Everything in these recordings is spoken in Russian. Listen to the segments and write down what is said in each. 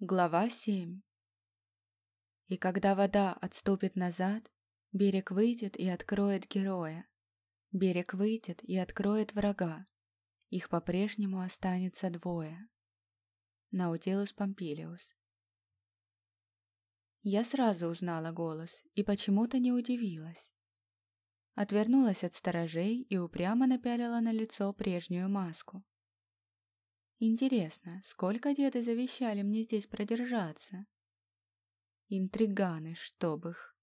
Глава 7 И когда вода отступит назад, берег выйдет и откроет героя. Берег выйдет и откроет врага. Их по-прежнему останется двое. Наутилус Помпилиус Я сразу узнала голос и почему-то не удивилась. Отвернулась от сторожей и упрямо напялила на лицо прежнюю маску. Интересно, сколько деды завещали мне здесь продержаться? Интриганы, чтоб их.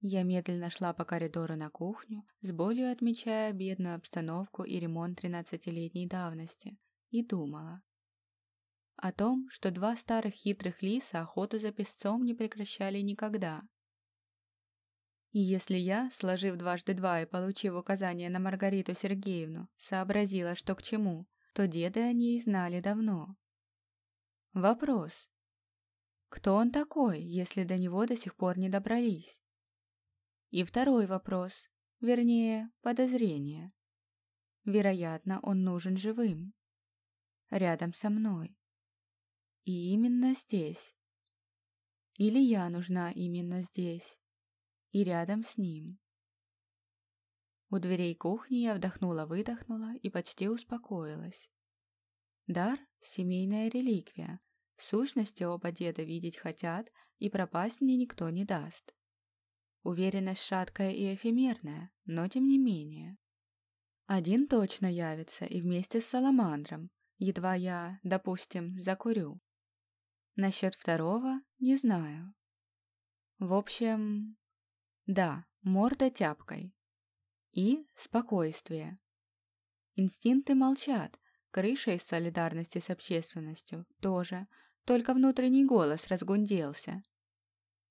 Я медленно шла по коридору на кухню, с болью отмечая бедную обстановку и ремонт тринадцатилетней давности, и думала. О том, что два старых хитрых лиса охоту за песцом не прекращали никогда. И если я, сложив дважды два и получив указание на Маргариту Сергеевну, сообразила, что к чему, то деды о ней знали давно. Вопрос. Кто он такой, если до него до сих пор не добрались? И второй вопрос, вернее, подозрение. Вероятно, он нужен живым. Рядом со мной. И именно здесь. Или я нужна именно здесь. И рядом с ним. У дверей кухни я вдохнула-выдохнула и почти успокоилась. Дар — семейная реликвия. В сущности, оба деда видеть хотят, и пропасть мне никто не даст. Уверенность шаткая и эфемерная, но тем не менее. Один точно явится и вместе с Саламандром, едва я, допустим, закурю. Насчет второго не знаю. В общем, да, морда тяпкой, и спокойствие. Инстинкты молчат, крыша из солидарности с общественностью тоже, только внутренний голос разгунделся.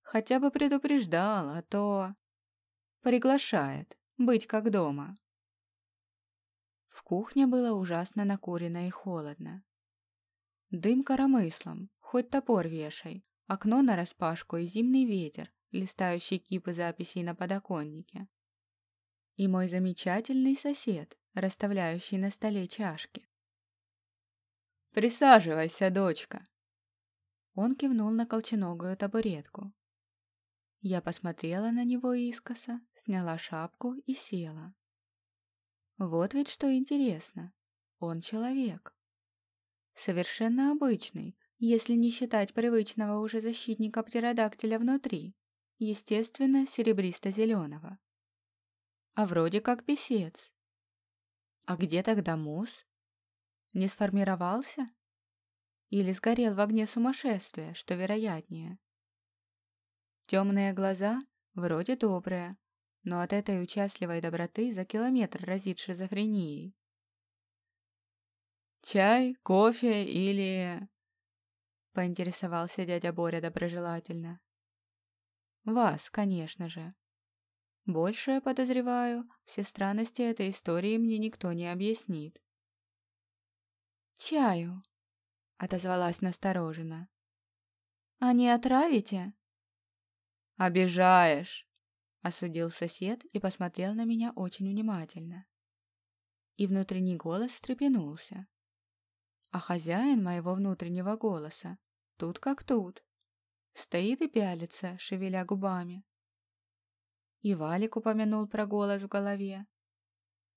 Хотя бы предупреждал, а то... Приглашает, быть как дома. В кухне было ужасно накурено и холодно. Дым коромыслом, хоть топор вешай, окно нараспашку и зимний ветер, листающий кипы записей на подоконнике и мой замечательный сосед, расставляющий на столе чашки. «Присаживайся, дочка!» Он кивнул на колченогую табуретку. Я посмотрела на него искоса, сняла шапку и села. Вот ведь что интересно. Он человек. Совершенно обычный, если не считать привычного уже защитника птеродактиля внутри, естественно, серебристо-зеленого а вроде как писец. А где тогда мус? Не сформировался? Или сгорел в огне сумасшествия, что вероятнее? Темные глаза вроде добрые, но от этой участливой доброты за километр разит шизофренией. «Чай, кофе или...» — поинтересовался дядя Боря доброжелательно. «Вас, конечно же», больше, подозреваю, все странности этой истории мне никто не объяснит. «Чаю», — отозвалась настороженно. «А не отравите?» «Обижаешь», — осудил сосед и посмотрел на меня очень внимательно. И внутренний голос встрепенулся. А хозяин моего внутреннего голоса тут как тут. Стоит и пялится, шевеля губами. И Валик упомянул про голос в голове.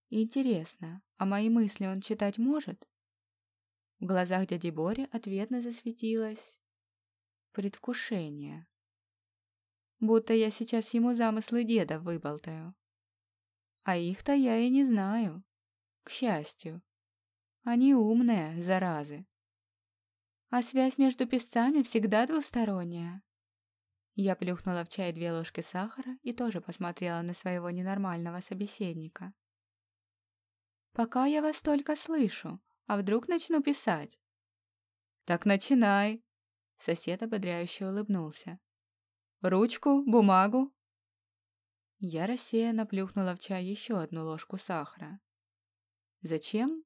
Интересно, а мои мысли он читать может? В глазах дяди Бори ответно засветилось предвкушение. Будто я сейчас ему замыслы деда выболтаю. А их-то я и не знаю. К счастью. Они умные, заразы. А связь между песцами всегда двусторонняя. Я плюхнула в чай две ложки сахара и тоже посмотрела на своего ненормального собеседника. «Пока я вас только слышу, а вдруг начну писать?» «Так начинай!» Сосед ободряюще улыбнулся. «Ручку, бумагу?» Я рассеянно плюхнула в чай еще одну ложку сахара. «Зачем?»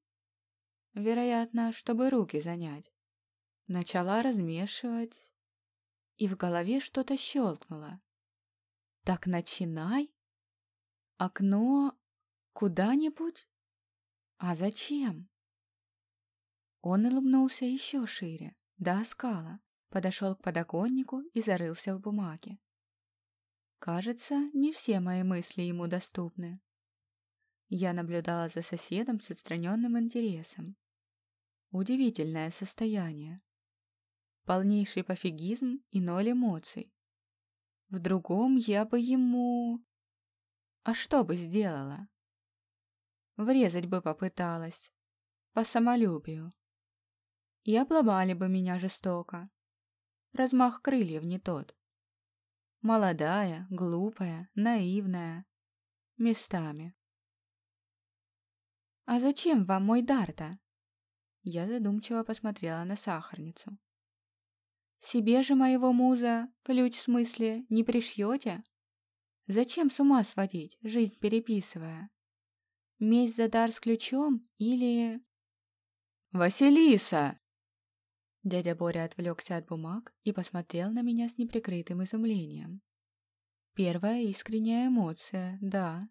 «Вероятно, чтобы руки занять». Начала размешивать, и в голове что-то щелкнуло. «Так начинай? Окно куда-нибудь? А зачем?» Он улыбнулся еще шире, до оскала, подошел к подоконнику и зарылся в бумаге. Кажется, не все мои мысли ему доступны. Я наблюдала за соседом с отстраненным интересом. Удивительное состояние. Полнейший пофигизм и ноль эмоций. В другом я бы ему... А что бы сделала? Врезать бы попыталась. По самолюбию. И обломали бы меня жестоко. Размах крыльев не тот. Молодая, глупая, наивная. Местами. «А зачем вам мой дар-то?» Я задумчиво посмотрела на сахарницу. «Себе же моего муза, ключ в смысле, не пришьете? Зачем с ума сводить, жизнь переписывая? Месть за дар с ключом или...» «Василиса!» Дядя Боря отвлекся от бумаг и посмотрел на меня с неприкрытым изумлением. Первая искренняя эмоция, да.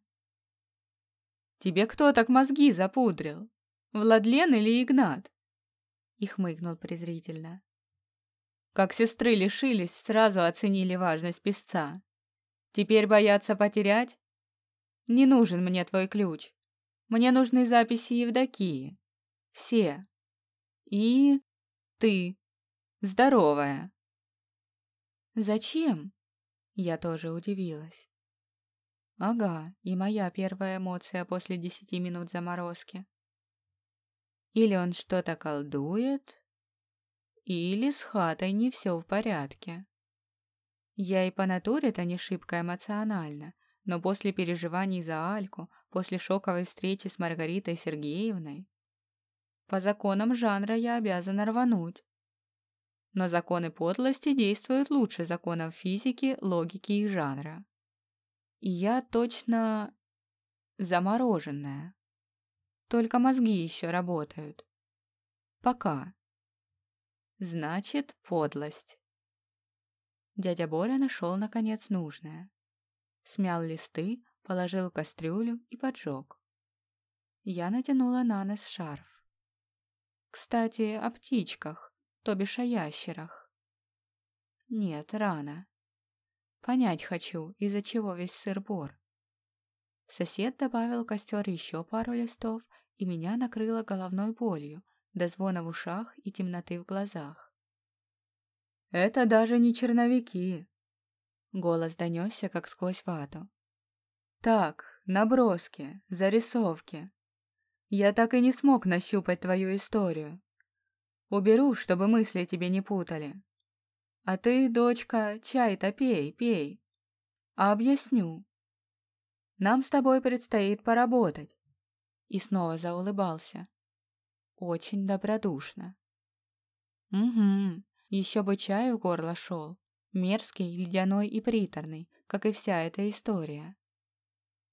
«Тебе кто так мозги запудрил? Владлен или Игнат?» И хмыкнул презрительно. Как сестры лишились, сразу оценили важность песца. Теперь боятся потерять? Не нужен мне твой ключ. Мне нужны записи Евдокии. Все. И ты. Здоровая. Зачем? Я тоже удивилась. Ага, и моя первая эмоция после десяти минут заморозки. Или он что-то колдует, или с хатой не все в порядке. Я и по натуре-то не шибко эмоциональна, но после переживаний за Альку, после шоковой встречи с Маргаритой Сергеевной, по законам жанра я обязана рвануть. Но законы подлости действуют лучше законов физики, логики и жанра. И я точно замороженная. Только мозги еще работают. Пока. Значит, подлость. Дядя Боря нашел, наконец, нужное. Смял листы, положил кастрюлю и поджег. Я натянула на нос шарф. Кстати, о птичках, то бишь о ящерах. Нет, рано. Понять хочу, из-за чего весь сыр-бор. Сосед добавил костер еще пару листов, и меня накрыло головной болью, до звона в ушах и темноты в глазах. «Это даже не черновики!» Голос донесся, как сквозь вату. «Так, наброски, зарисовки. Я так и не смог нащупать твою историю. Уберу, чтобы мысли тебе не путали. А ты, дочка, чай-то пей, пей. А объясню. Нам с тобой предстоит поработать. И снова заулыбался. Очень добродушно. Угу, еще бы чай в горло шел. Мерзкий, ледяной и приторный, как и вся эта история.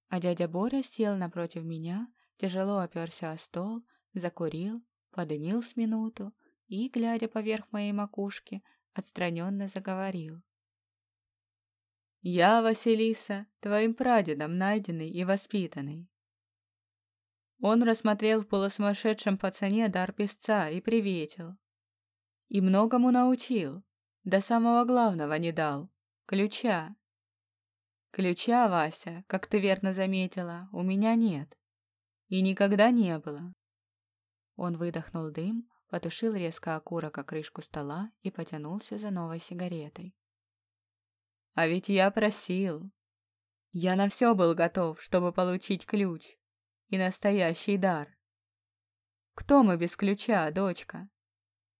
А дядя Боря сел напротив меня, тяжело оперся о стол, закурил, подымил с минуту и, глядя поверх моей макушки, отстраненно заговорил. «Я, Василиса, твоим прадедом найденный и воспитанный». Он рассмотрел в полусумасшедшем пацане дар песца и приветил. И многому научил, до самого главного не дал — ключа. Ключа, Вася, как ты верно заметила, у меня нет. И никогда не было. Он выдохнул дым, потушил резко окурок о крышку стола и потянулся за новой сигаретой. А ведь я просил. Я на все был готов, чтобы получить ключ. И настоящий дар. Кто мы без ключа, дочка?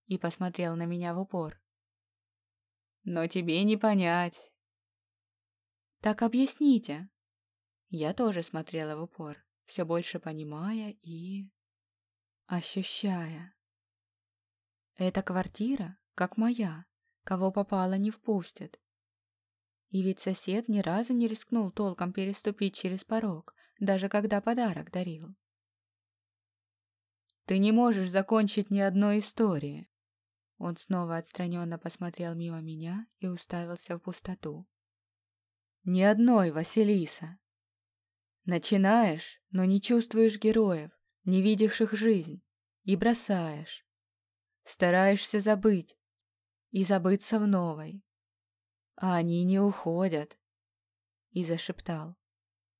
И посмотрел на меня в упор. Но тебе не понять. Так объясните. Я тоже смотрела в упор все больше понимая и... ощущая. Эта квартира, как моя, кого попало не впустят. И ведь сосед ни разу не рискнул толком переступить через порог, даже когда подарок дарил. «Ты не можешь закончить ни одной истории!» Он снова отстраненно посмотрел мимо меня и уставился в пустоту. «Ни одной, Василиса! Начинаешь, но не чувствуешь героев, не видевших жизнь, и бросаешь. Стараешься забыть, и забыться в новой. А они не уходят. И зашептал.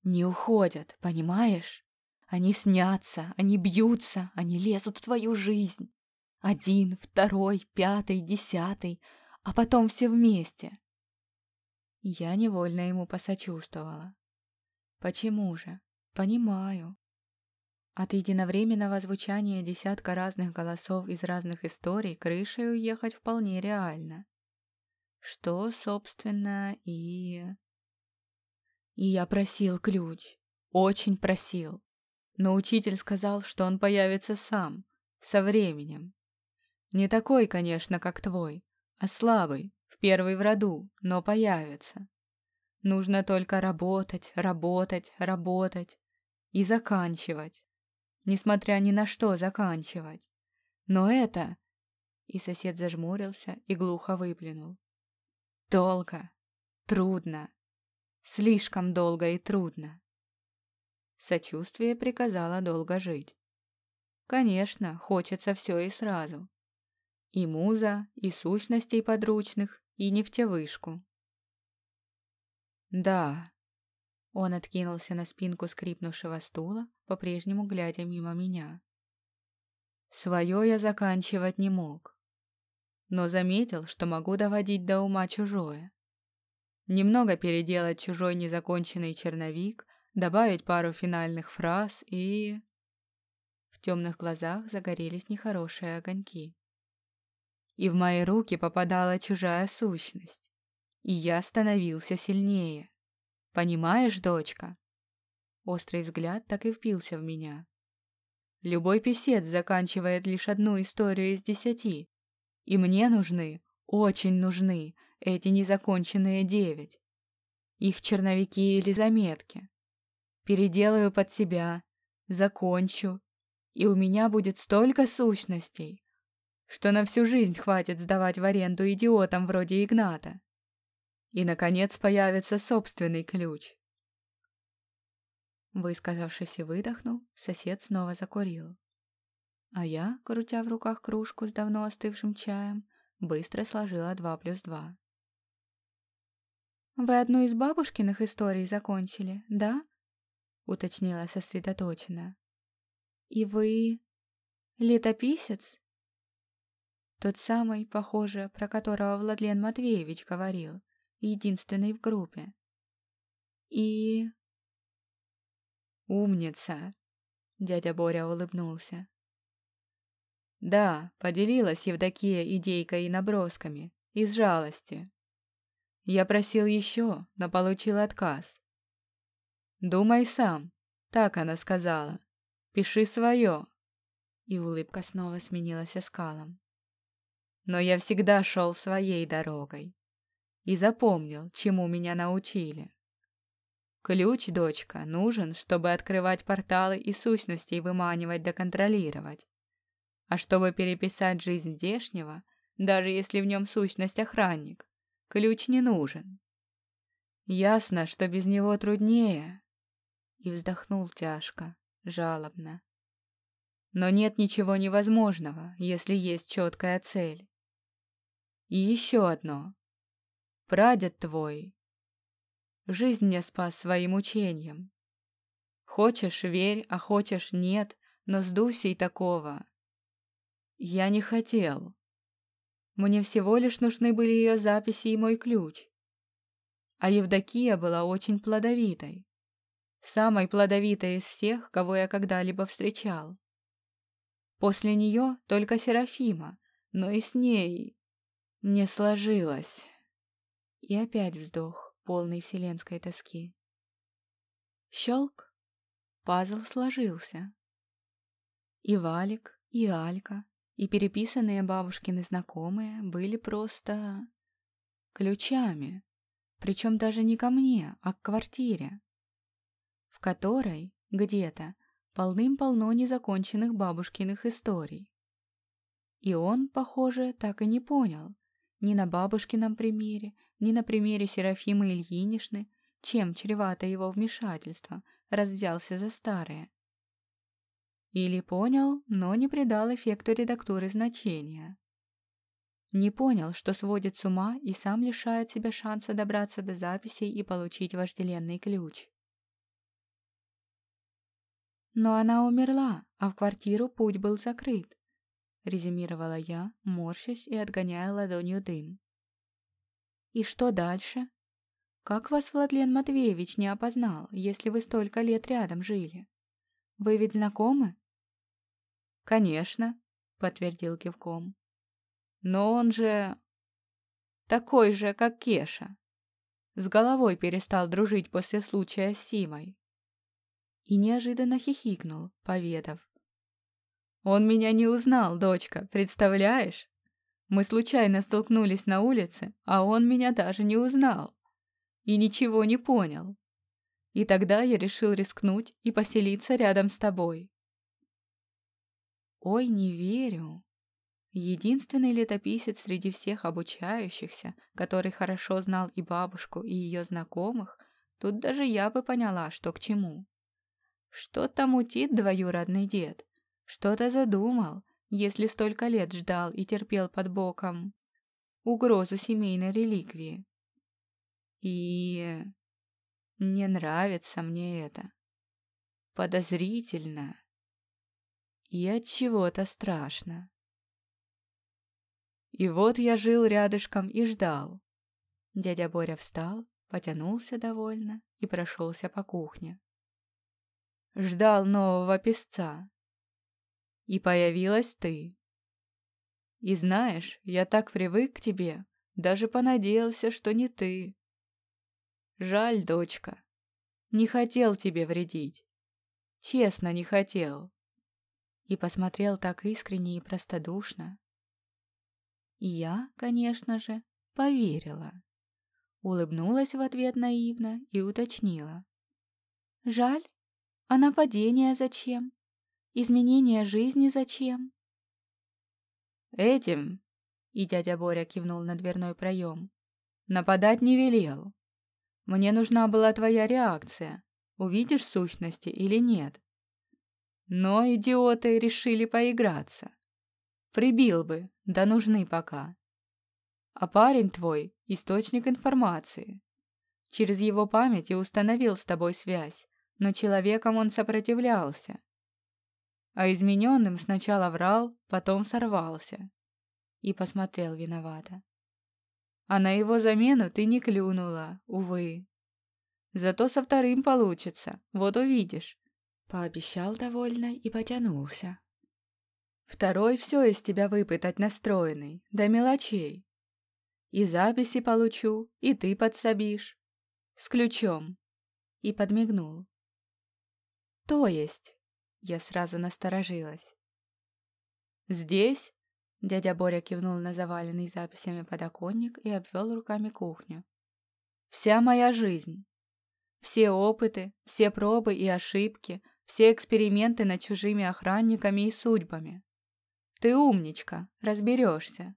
Не уходят, понимаешь? Они снятся, они бьются, они лезут в твою жизнь. Один, второй, пятый, десятый, а потом все вместе. Я невольно ему посочувствовала. Почему же? Понимаю. От единовременного звучания десятка разных голосов из разных историй крышей уехать вполне реально. Что, собственно, и... И я просил ключ. Очень просил. Но учитель сказал, что он появится сам, со временем. Не такой, конечно, как твой, а слабый, в первый в роду, но появится. Нужно только работать, работать, работать и заканчивать несмотря ни на что заканчивать. Но это... И сосед зажмурился и глухо выплюнул. Долго, трудно, слишком долго и трудно. Сочувствие приказало долго жить. Конечно, хочется все и сразу. И муза, и сущностей подручных, и нефтевышку. Да, он откинулся на спинку скрипнувшего стула, по-прежнему глядя мимо меня. Свое я заканчивать не мог, но заметил, что могу доводить до ума чужое. Немного переделать чужой незаконченный черновик, добавить пару финальных фраз и... В темных глазах загорелись нехорошие огоньки. И в мои руки попадала чужая сущность, и я становился сильнее. Понимаешь, дочка?» Острый взгляд так и впился в меня. Любой писец заканчивает лишь одну историю из десяти. И мне нужны, очень нужны, эти незаконченные девять. Их черновики или заметки. Переделаю под себя, закончу, и у меня будет столько сущностей, что на всю жизнь хватит сдавать в аренду идиотам вроде Игната. И, наконец, появится собственный ключ. Высказавшись и выдохнул, сосед снова закурил. А я, крутя в руках кружку с давно остывшим чаем, быстро сложила два плюс два. «Вы одну из бабушкиных историй закончили, да?» — уточнила сосредоточенно. «И вы... летописец?» Тот самый, похоже, про которого Владлен Матвеевич говорил единственный в группе. И... «Умница!» — дядя Боря улыбнулся. «Да, поделилась Евдокия идейкой и набросками, из жалости. Я просил еще, но получил отказ. «Думай сам», — так она сказала. «Пиши свое». И улыбка снова сменилась оскалом. Но я всегда шел своей дорогой и запомнил, чему меня научили. Ключ, дочка, нужен, чтобы открывать порталы и сущностей выманивать да контролировать. А чтобы переписать жизнь здешнего, даже если в нем сущность охранник, ключ не нужен. Ясно, что без него труднее. И вздохнул тяжко, жалобно. Но нет ничего невозможного, если есть четкая цель. И еще одно. Прадед твой. Жизнь мне спас своим учением. Хочешь — верь, а хочешь — нет, но с Дусей такого. Я не хотел. Мне всего лишь нужны были ее записи и мой ключ. А Евдокия была очень плодовитой. Самой плодовитой из всех, кого я когда-либо встречал. После нее только Серафима, но и с ней не сложилось. И опять вздох, полный вселенской тоски. Щелк. Пазл сложился. И Валик, и Алька, и переписанные бабушкины знакомые были просто... ключами. Причем даже не ко мне, а к квартире, в которой, где-то, полным-полно незаконченных бабушкиных историй. И он, похоже, так и не понял, ни на бабушкином примере, ни на примере Серафимы Ильинишны, чем чревато его вмешательство, раз за старое. Или понял, но не придал эффекту редактуры значения. Не понял, что сводит с ума и сам лишает себя шанса добраться до записей и получить вожделенный ключ. Но она умерла, а в квартиру путь был закрыт, резюмировала я, морщась и отгоняя ладонью дым. И что дальше? Как вас Владлен Матвеевич не опознал, если вы столько лет рядом жили? Вы ведь знакомы? Конечно, подтвердил кивком. Но он же... такой же, как Кеша. С головой перестал дружить после случая с Симой. И неожиданно хихикнул, поведав. Он меня не узнал, дочка, представляешь? Мы случайно столкнулись на улице, а он меня даже не узнал. И ничего не понял. И тогда я решил рискнуть и поселиться рядом с тобой. Ой, не верю. Единственный летописец среди всех обучающихся, который хорошо знал и бабушку, и ее знакомых, тут даже я бы поняла, что к чему. Что-то мутит двоюродный дед, что-то задумал, если столько лет ждал и терпел под боком угрозу семейной реликвии. И не нравится мне это. Подозрительно. И от чего-то страшно. И вот я жил рядышком и ждал. Дядя Боря встал, потянулся довольно и прошелся по кухне. Ждал нового песца. И появилась ты. И знаешь, я так привык к тебе, даже понадеялся, что не ты. Жаль, дочка. Не хотел тебе вредить. Честно, не хотел. И посмотрел так искренне и простодушно, и я, конечно же, поверила. Улыбнулась в ответ наивно и уточнила. «Жаль? А нападение зачем? Изменение жизни зачем?» «Этим», — и дядя Боря кивнул на дверной проем, — «нападать не велел. Мне нужна была твоя реакция, увидишь сущности или нет. Но идиоты решили поиграться. Прибил бы, да нужны пока. А парень твой — источник информации. Через его память и установил с тобой связь, но человеком он сопротивлялся. А измененным сначала врал, потом сорвался. И посмотрел виновато. А на его замену ты не клюнула, увы. Зато со вторым получится, вот увидишь. Пообещал довольно и потянулся. Второй все из тебя выпытать настроенный, до мелочей. И записи получу, и ты подсобишь. С ключом. И подмигнул. То есть? Я сразу насторожилась. Здесь? Дядя Боря кивнул на заваленный записями подоконник и обвел руками кухню. Вся моя жизнь. Все опыты, все пробы и ошибки, все эксперименты над чужими охранниками и судьбами. Ты умничка, разберешься.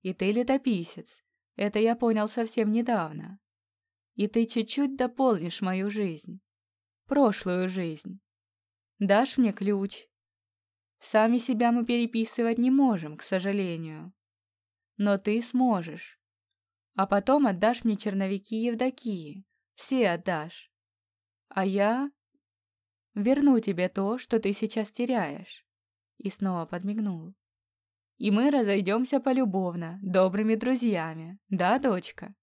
И ты летописец. Это я понял совсем недавно. И ты чуть-чуть дополнишь мою жизнь. Прошлую жизнь. Дашь мне ключ? Сами себя мы переписывать не можем, к сожалению. Но ты сможешь. А потом отдашь мне черновики Евдокии. Все отдашь. А я верну тебе то, что ты сейчас теряешь и снова подмигнул. «И мы разойдемся полюбовно, добрыми друзьями, да, дочка?»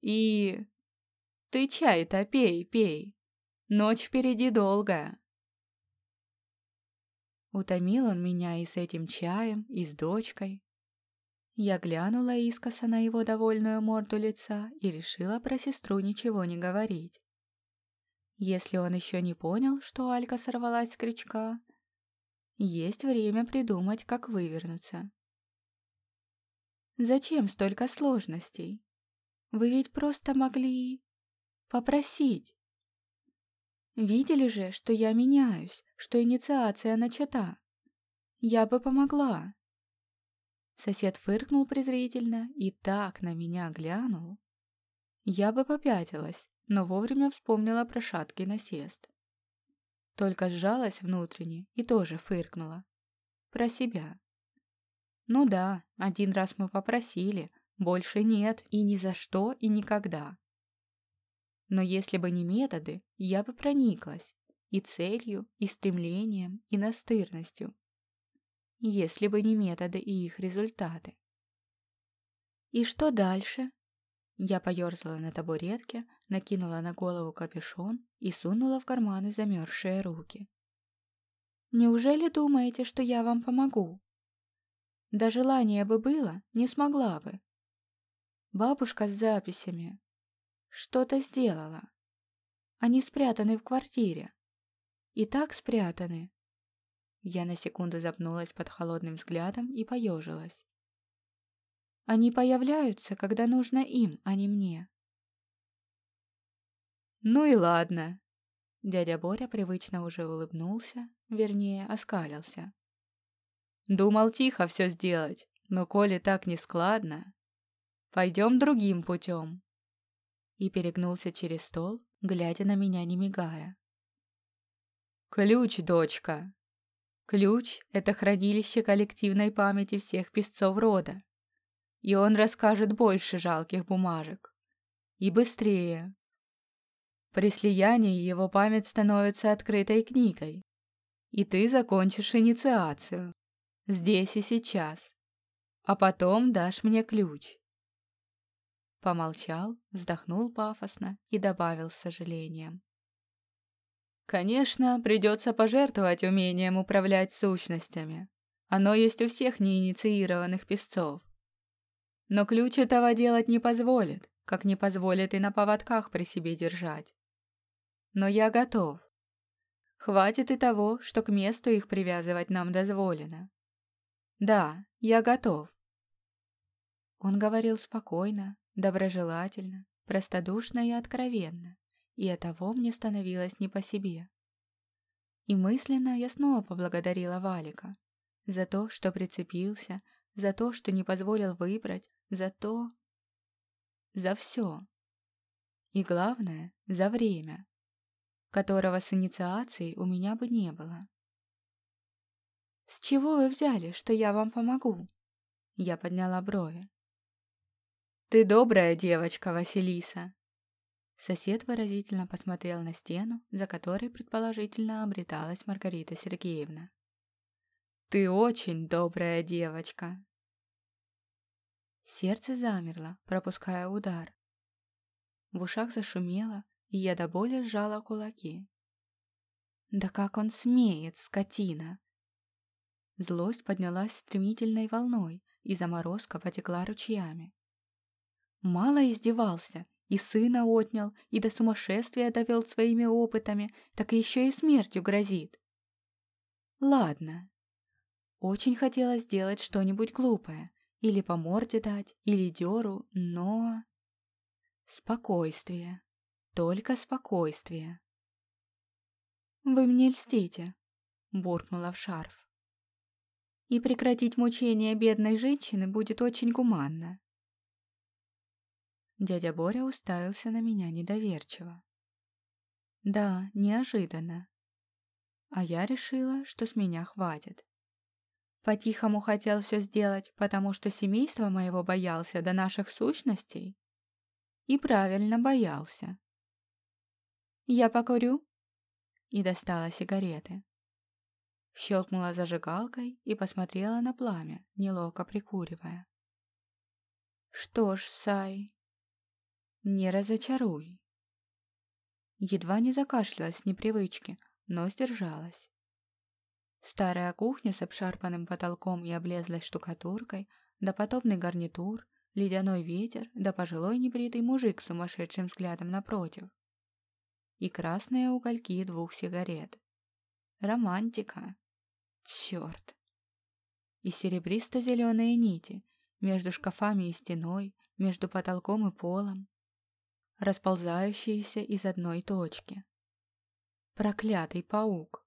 «И... ты чай-то пей, пей. Ночь впереди долгая». Утомил он меня и с этим чаем, и с дочкой. Я глянула искоса на его довольную морду лица и решила про сестру ничего не говорить. Если он еще не понял, что Алька сорвалась с крючка, есть время придумать, как вывернуться. Зачем столько сложностей? Вы ведь просто могли... попросить. Видели же, что я меняюсь, что инициация начата. Я бы помогла. Сосед фыркнул презрительно и так на меня глянул. Я бы попятилась, но вовремя вспомнила про шаткий насест. Только сжалась внутренне и тоже фыркнула. Про себя. Ну да, один раз мы попросили, больше нет и ни за что и никогда. Но если бы не методы, я бы прониклась и целью, и стремлением, и настырностью. Если бы не методы и их результаты. И что дальше? Я поерзала на табуретке, накинула на голову капюшон и сунула в карманы замерзшие руки. Неужели думаете, что я вам помогу? Да желание бы было, не смогла бы. Бабушка с записями. Что-то сделала. Они спрятаны в квартире. И так спрятаны. Я на секунду запнулась под холодным взглядом и поежилась. Они появляются, когда нужно им, а не мне. Ну и ладно. Дядя Боря привычно уже улыбнулся, вернее, оскалился. Думал тихо все сделать, но коли так не складно, пойдем другим путем. И перегнулся через стол, глядя на меня, не мигая. Ключ, дочка. Ключ — это хранилище коллективной памяти всех песцов рода и он расскажет больше жалких бумажек. И быстрее. При слиянии его память становится открытой книгой. И ты закончишь инициацию. Здесь и сейчас. А потом дашь мне ключ. Помолчал, вздохнул пафосно и добавил с сожалением. Конечно, придется пожертвовать умением управлять сущностями. Оно есть у всех неинициированных песцов. Но ключ этого делать не позволит, как не позволит и на поводках при себе держать. Но я готов. Хватит и того, что к месту их привязывать нам дозволено. Да, я готов. Он говорил спокойно, доброжелательно, простодушно и откровенно, и оттого мне становилось не по себе. И мысленно я снова поблагодарила Валика за то, что прицепился, за то, что не позволил выбрать, за то... За все. И главное, за время, которого с инициацией у меня бы не было. «С чего вы взяли, что я вам помогу?» Я подняла брови. «Ты добрая девочка, Василиса!» Сосед выразительно посмотрел на стену, за которой, предположительно, обреталась Маргарита Сергеевна. «Ты очень добрая девочка!» Сердце замерло, пропуская удар. В ушах зашумело, и я до боли сжала кулаки. Да как он смеет, скотина! Злость поднялась стремительной волной, и заморозка потекла ручьями. Мало издевался, и сына отнял, и до сумасшествия довел своими опытами, так еще и смертью грозит. Ладно. Очень хотела сделать что-нибудь глупое, или по морде дать, или дёру, но... Спокойствие. Только спокойствие. «Вы мне льстите», — буркнула в шарф. «И прекратить мучения бедной женщины будет очень гуманно». Дядя Боря уставился на меня недоверчиво. Да, неожиданно. А я решила, что с меня хватит. По-тихому хотел все сделать, потому что семейство моего боялся до наших сущностей? И правильно боялся. «Я покурю?» И достала сигареты. Щелкнула зажигалкой и посмотрела на пламя, неловко прикуривая. «Что ж, Сай, не разочаруй». Едва не закашлялась с непривычки, но сдержалась. Старая кухня с обшарпанным потолком и облезлой штукатуркой, допотопный гарнитур, ледяной ветер, да пожилой небритый мужик с сумасшедшим взглядом напротив. И красные угольки двух сигарет. Романтика. Черт. И серебристо-зеленые нити между шкафами и стеной, между потолком и полом, расползающиеся из одной точки. Проклятый паук.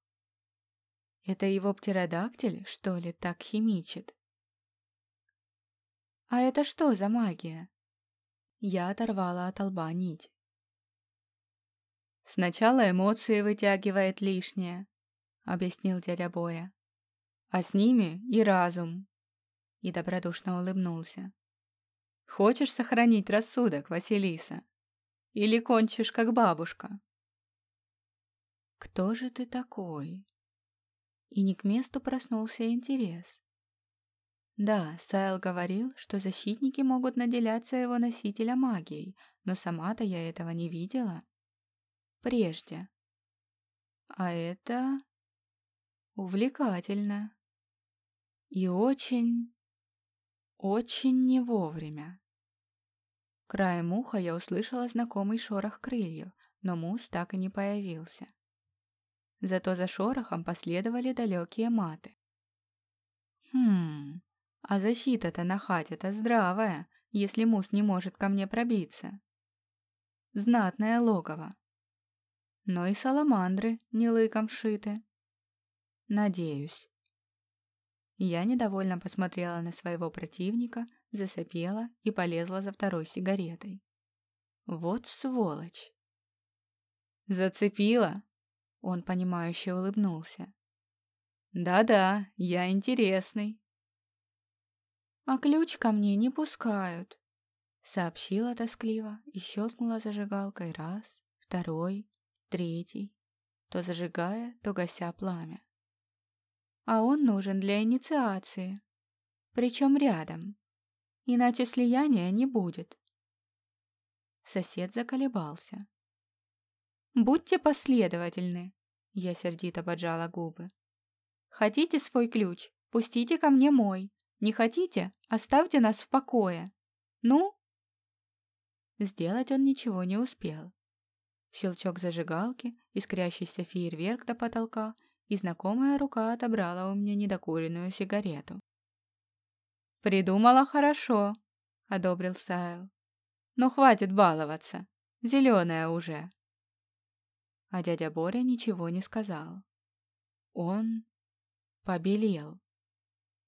Это его птеродактиль, что ли, так химичит? А это что за магия? Я оторвала от лба нить. Сначала эмоции вытягивает лишнее, объяснил дядя Боря. А с ними и разум. и добродушно улыбнулся. «Хочешь сохранить рассудок, Василиса? Или кончишь, как бабушка?» «Кто же ты такой?» И не к месту проснулся интерес. Да, Сайл говорил, что защитники могут наделять своего носителя магией, но сама-то я этого не видела. Прежде. А это... увлекательно. И очень... очень не вовремя. Краем уха я услышала знакомый шорох крыльев, но мус так и не появился. Зато за шорохом последовали далекие маты. Хм, а защита-то на хате-то здравая, если мус не может ко мне пробиться. Знатное логово. Но и саламандры не лыком шиты. Надеюсь. Я недовольно посмотрела на своего противника, засопела и полезла за второй сигаретой. Вот сволочь. Зацепила? Он, понимающе улыбнулся. Да-да, я интересный. «А ключ ко мне не пускают», — сообщила тоскливо и щелкнула зажигалкой раз, второй, третий, то зажигая, то гася пламя. «А он нужен для инициации, причем рядом, иначе слияния не будет». Сосед заколебался. «Будьте последовательны», — я сердито поджала губы. «Хотите свой ключ? Пустите ко мне мой. Не хотите? Оставьте нас в покое. Ну?» Сделать он ничего не успел. Щелчок зажигалки, искрящийся фейерверк до потолка, и знакомая рука отобрала у меня недокуренную сигарету. «Придумала хорошо», — одобрил Сайл. «Но хватит баловаться. Зеленая уже». А дядя Боря ничего не сказал. Он побелел.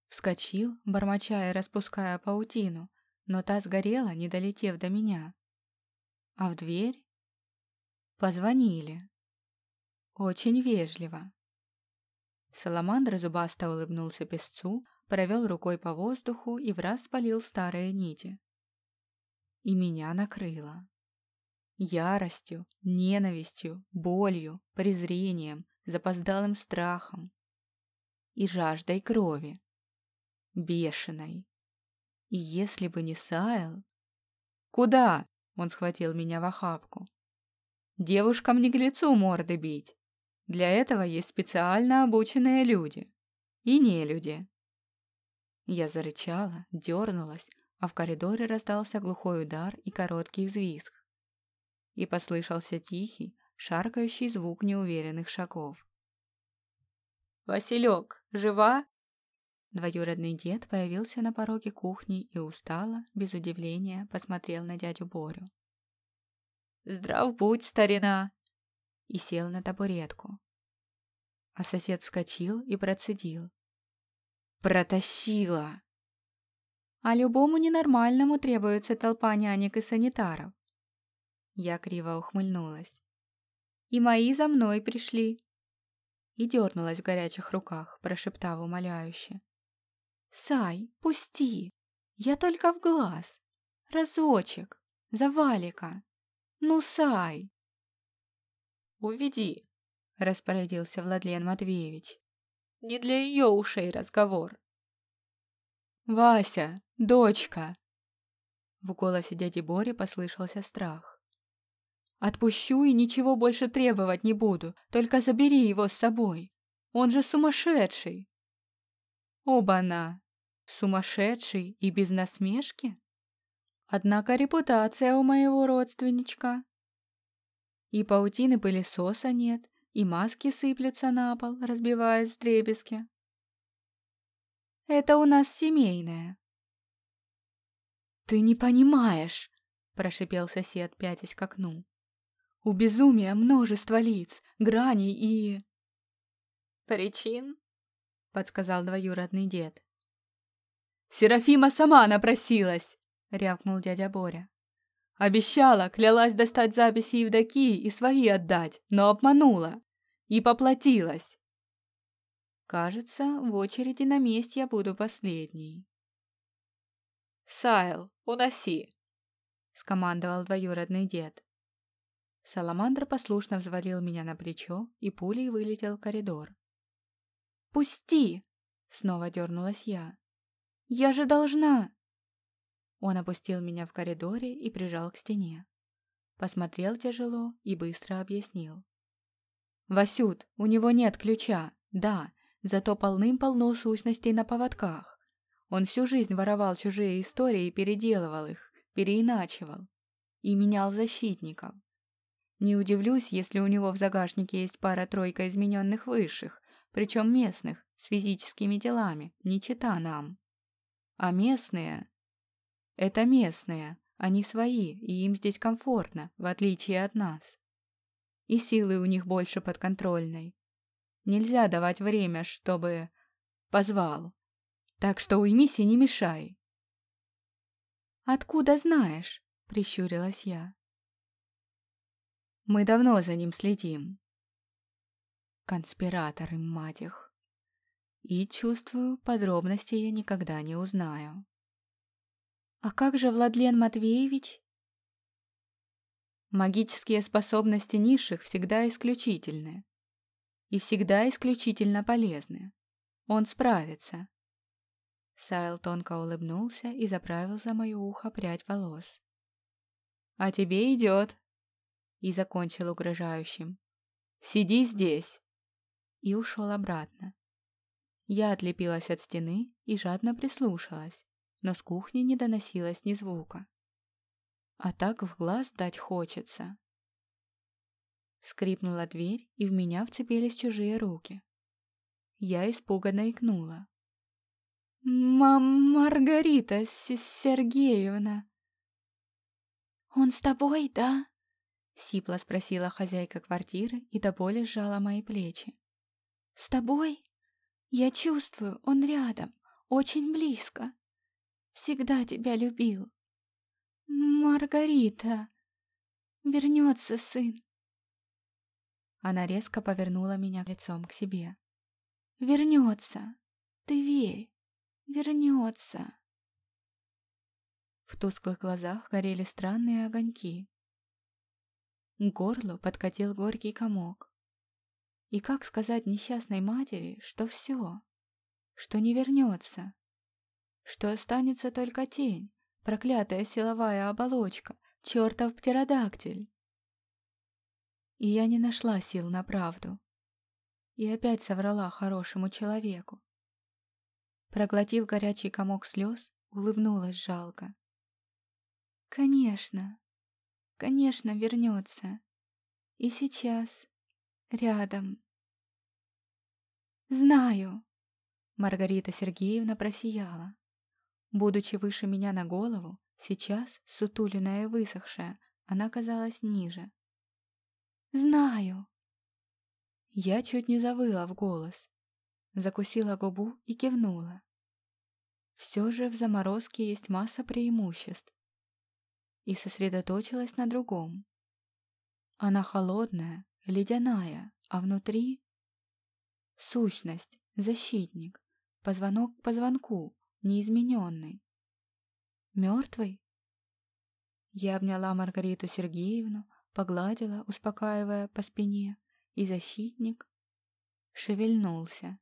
Вскочил, бормоча и распуская паутину, но та сгорела, не долетев до меня. А в дверь позвонили. Очень вежливо. Саламандр зубасто улыбнулся песцу, провел рукой по воздуху и враз спалил старые нити. И меня накрыло. Яростью, ненавистью, болью, презрением, запоздалым страхом и жаждой крови бешеной. И если бы не Сайл... «Куда?» — он схватил меня в охапку. «Девушкам не к лицу морды бить. Для этого есть специально обученные люди. И не люди». Я зарычала, дернулась, а в коридоре раздался глухой удар и короткий взвизг. И послышался тихий, шаркающий звук неуверенных шагов. «Василек, жива?» Двоюродный дед появился на пороге кухни и устало, без удивления, посмотрел на дядю Борю. «Здрав будь, старина!» и сел на табуретку. А сосед вскочил и процедил. «Протащила!» А любому ненормальному требуется толпа нянек и санитаров. Я криво ухмыльнулась. «И мои за мной пришли!» И дернулась в горячих руках, прошептав умоляюще. «Сай, пусти! Я только в глаз! Разочек! За валика! Ну, Сай!» «Уведи!» — распорядился Владлен Матвеевич. «Не для ее ушей разговор!» «Вася! Дочка!» В голосе дяди Бори послышался страх. «Отпущу и ничего больше требовать не буду, только забери его с собой. Он же сумасшедший!» Оба-на! Сумасшедший и без насмешки? Однако репутация у моего родственничка. И паутины пылесоса нет, и маски сыплются на пол, разбиваясь в дребезги. Это у нас семейное. «Ты не понимаешь!» — прошипел сосед, пятясь к окну. «У безумия множество лиц, граней и...» «Причин?» — подсказал двоюродный дед. «Серафима сама напросилась!» — рявкнул дядя Боря. «Обещала, клялась достать записи Евдокии и свои отдать, но обманула. И поплатилась!» Кажется, в очереди на месте я буду последней. «Сайл, уноси!» — скомандовал двоюродный дед. Саламандр послушно взвалил меня на плечо и пулей вылетел в коридор. «Пусти!» — снова дернулась я. «Я же должна!» Он опустил меня в коридоре и прижал к стене. Посмотрел тяжело и быстро объяснил. «Васют, у него нет ключа, да, зато полным-полно сущностей на поводках. Он всю жизнь воровал чужие истории и переделывал их, переиначивал. И менял защитников. Не удивлюсь, если у него в загашнике есть пара-тройка измененных высших, причем местных, с физическими телами, не чита нам. А местные... Это местные, они свои, и им здесь комфортно, в отличие от нас. И силы у них больше подконтрольной. Нельзя давать время, чтобы... Позвал. Так что уймись и не мешай. «Откуда знаешь?» — прищурилась я. Мы давно за ним следим. Конспираторы, мать их. И, чувствую, подробностей я никогда не узнаю. А как же Владлен Матвеевич? Магические способности низших всегда исключительны. И всегда исключительно полезны. Он справится. Сайл тонко улыбнулся и заправил за мое ухо прядь волос. «А тебе идет!» и закончил угрожающим. «Сиди здесь!» и ушел обратно. Я отлепилась от стены и жадно прислушалась, но с кухни не доносилось ни звука. А так в глаз дать хочется. Скрипнула дверь, и в меня вцепились чужие руки. Я испуганно икнула. «Мам, Маргарита Сергеевна!» «Он с тобой, да?» Сипла спросила хозяйка квартиры и до боли сжала мои плечи. «С тобой? Я чувствую, он рядом, очень близко. Всегда тебя любил. Маргарита! Вернется сын!» Она резко повернула меня лицом к себе. «Вернется! Ты верь! Вернется!» В тусклых глазах горели странные огоньки, к горлу подкатил горький комок. И как сказать несчастной матери, что все, что не вернется, что останется только тень, проклятая силовая оболочка, чертов птеродактиль? И я не нашла сил на правду. И опять соврала хорошему человеку. Проглотив горячий комок слез, улыбнулась жалко. «Конечно, Конечно, вернется. И сейчас. Рядом. Знаю. Маргарита Сергеевна просияла. Будучи выше меня на голову, сейчас, сутуленная и высохшая, она казалась ниже. «Знаю!» Я чуть не завыла в голос, закусила губу и кивнула. Все же в заморозке есть масса преимуществ и сосредоточилась на другом. Она холодная, ледяная, а внутри... Сущность, защитник, позвонок к позвонку, неизмененный. Мертвый? Я обняла Маргариту Сергеевну, погладила, успокаивая по спине, и защитник шевельнулся.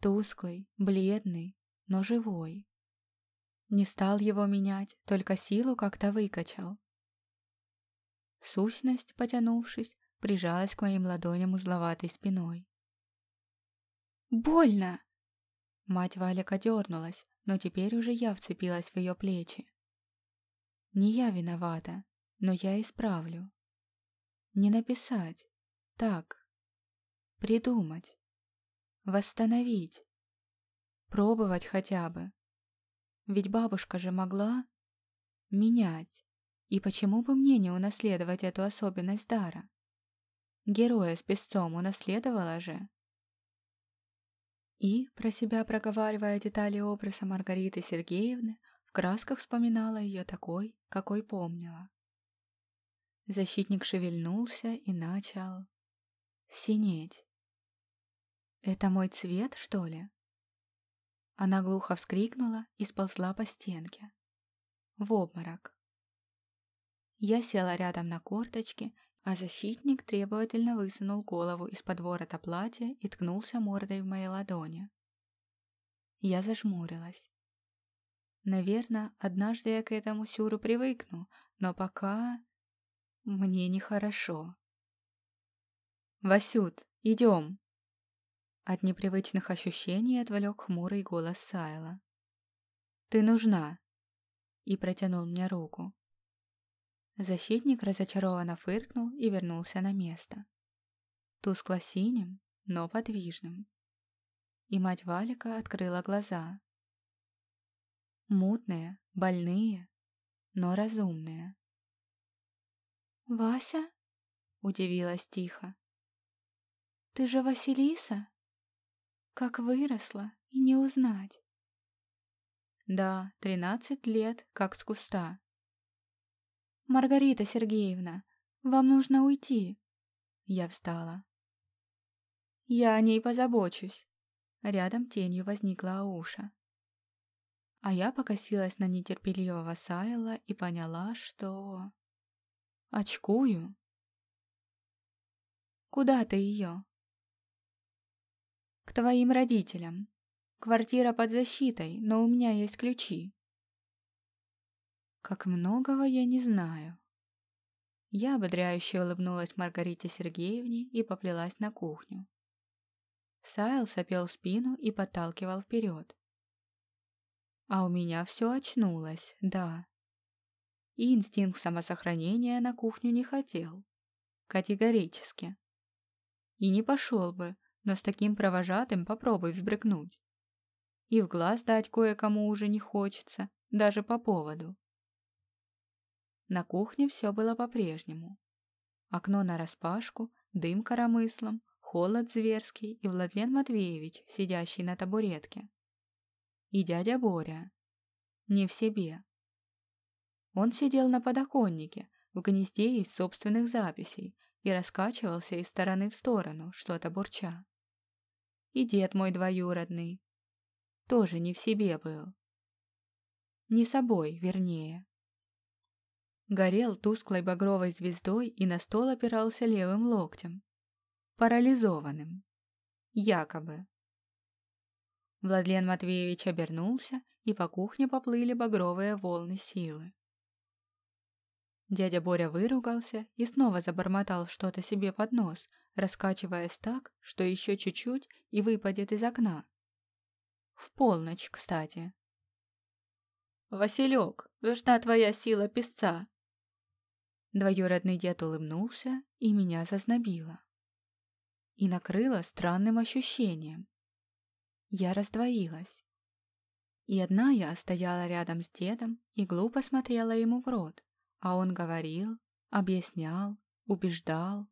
Тусклый, бледный, но живой. Не стал его менять, только силу как-то выкачал. Сущность, потянувшись, прижалась к моим ладоням узловатой спиной. «Больно!» Мать Валика дернулась, но теперь уже я вцепилась в ее плечи. Не я виновата, но я исправлю. Не написать. Так. Придумать. Восстановить. Пробовать хотя бы. Ведь бабушка же могла менять. И почему бы мне не унаследовать эту особенность дара? Героя с песцом унаследовала же. И, про себя проговаривая детали образа Маргариты Сергеевны, в красках вспоминала ее такой, какой помнила. Защитник шевельнулся и начал синеть. «Это мой цвет, что ли?» Она глухо вскрикнула и сползла по стенке. В обморок. Я села рядом на корточки, а защитник требовательно высунул голову из-под ворота платья и ткнулся мордой в моей ладони. Я зажмурилась. Наверное, однажды я к этому сюру привыкну, но пока мне нехорошо. «Васют, идем!» От непривычных ощущений отвлек хмурый голос Сайла. «Ты нужна!» И протянул мне руку. Защитник разочарованно фыркнул и вернулся на место. Тускло-синим, но подвижным. И мать Валика открыла глаза. Мутные, больные, но разумные. «Вася?» — удивилась тихо. «Ты же Василиса? Как выросла и не узнать!» «Да, тринадцать лет, как с куста». «Маргарита Сергеевна, вам нужно уйти!» Я встала. «Я о ней позабочусь!» Рядом тенью возникла Ауша. А я покосилась на нетерпеливого Сайла и поняла, что... Очкую. Куда ты ее? К твоим родителям. Квартира под защитой, но у меня есть ключи. Как многого я не знаю. Я ободряюще улыбнулась Маргарите Сергеевне и поплелась на кухню. Сайл сопел спину и подталкивал вперед. А у меня все очнулось, да и инстинкт самосохранения на кухню не хотел. Категорически. И не пошел бы, но с таким провожатым попробуй взбрыкнуть. И в глаз дать кое-кому уже не хочется, даже по поводу. На кухне все было по-прежнему. Окно нараспашку, дым коромыслом, холод зверский и Владлен Матвеевич, сидящий на табуретке. И дядя Боря. Не в себе. Он сидел на подоконнике, в гнезде из собственных записей, и раскачивался из стороны в сторону, что-то бурча. И дед мой двоюродный. Тоже не в себе был. Не собой, вернее. Горел тусклой багровой звездой и на стол опирался левым локтем. Парализованным. Якобы. Владлен Матвеевич обернулся, и по кухне поплыли багровые волны силы. Дядя Боря выругался и снова забормотал что-то себе под нос, раскачиваясь так, что еще чуть-чуть и выпадет из окна. В полночь, кстати. «Василек, нужна твоя сила песца!» Двоюродный дед улыбнулся, и меня зазнобило. И накрыло странным ощущением. Я раздвоилась. И одна я стояла рядом с дедом и глупо смотрела ему в рот, а он говорил, объяснял, убеждал.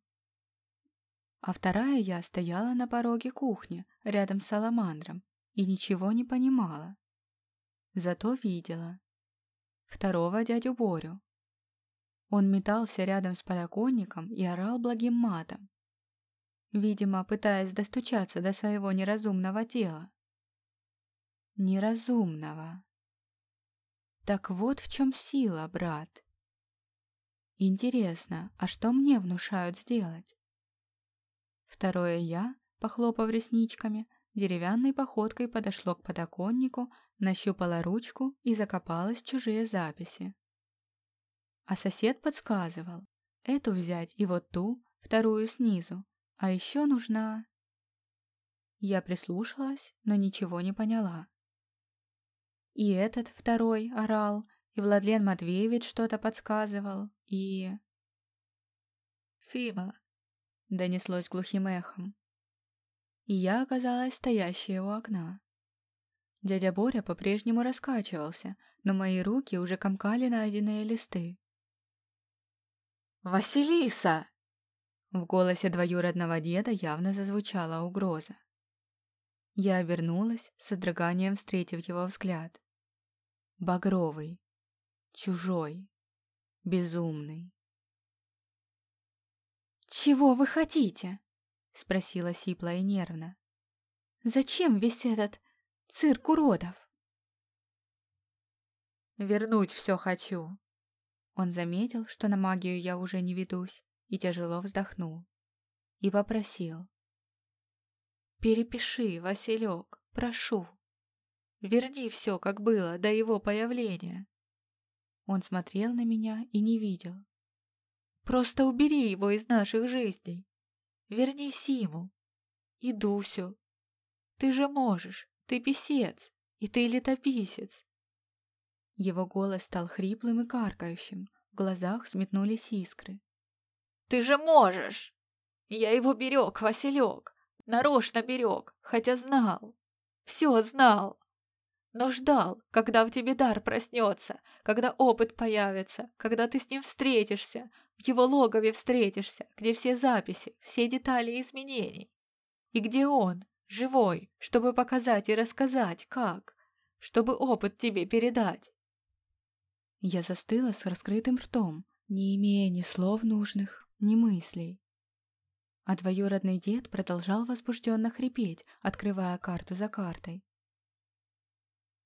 А вторая я стояла на пороге кухни, рядом с саламандром, и ничего не понимала. Зато видела. Второго дядю Борю. Он метался рядом с подоконником и орал благим матом. Видимо, пытаясь достучаться до своего неразумного тела. Неразумного. Так вот в чем сила, брат. Интересно, а что мне внушают сделать? Второе я, похлопав ресничками, деревянной походкой подошло к подоконнику, нащупала ручку и закопалась в чужие записи. А сосед подсказывал, эту взять и вот ту, вторую снизу, а еще нужна... Я прислушалась, но ничего не поняла. И этот второй орал, и Владлен Матвеевич что-то подсказывал, и... «Фима!» — донеслось глухим эхом. И я оказалась стоящей у окна. Дядя Боря по-прежнему раскачивался, но мои руки уже комкали найденные листы. «Василиса!» В голосе двоюродного деда явно зазвучала угроза. Я обернулась, с содроганием встретив его взгляд. Багровый, чужой, безумный. «Чего вы хотите?» — спросила сипло и нервно. «Зачем весь этот Цирк уродов. Вернуть все хочу. Он заметил, что на магию я уже не ведусь, и тяжело вздохнул. И попросил. «Перепиши, Василек, прошу. Верни все, как было до его появления». Он смотрел на меня и не видел. «Просто убери его из наших жизней. Верни Симу и Дусю. Ты же можешь, ты писец, и ты летописец. Его голос стал хриплым и каркающим, в глазах сметнулись искры. «Ты же можешь! Я его берег, Василек, нарочно берег, хотя знал, все знал. Но ждал, когда в тебе дар проснется, когда опыт появится, когда ты с ним встретишься, в его логове встретишься, где все записи, все детали изменений. И где он, живой, чтобы показать и рассказать, как, чтобы опыт тебе передать. Я застыла с раскрытым ртом, не имея ни слов нужных, ни мыслей. А двоюродный дед продолжал возбужденно хрипеть, открывая карту за картой.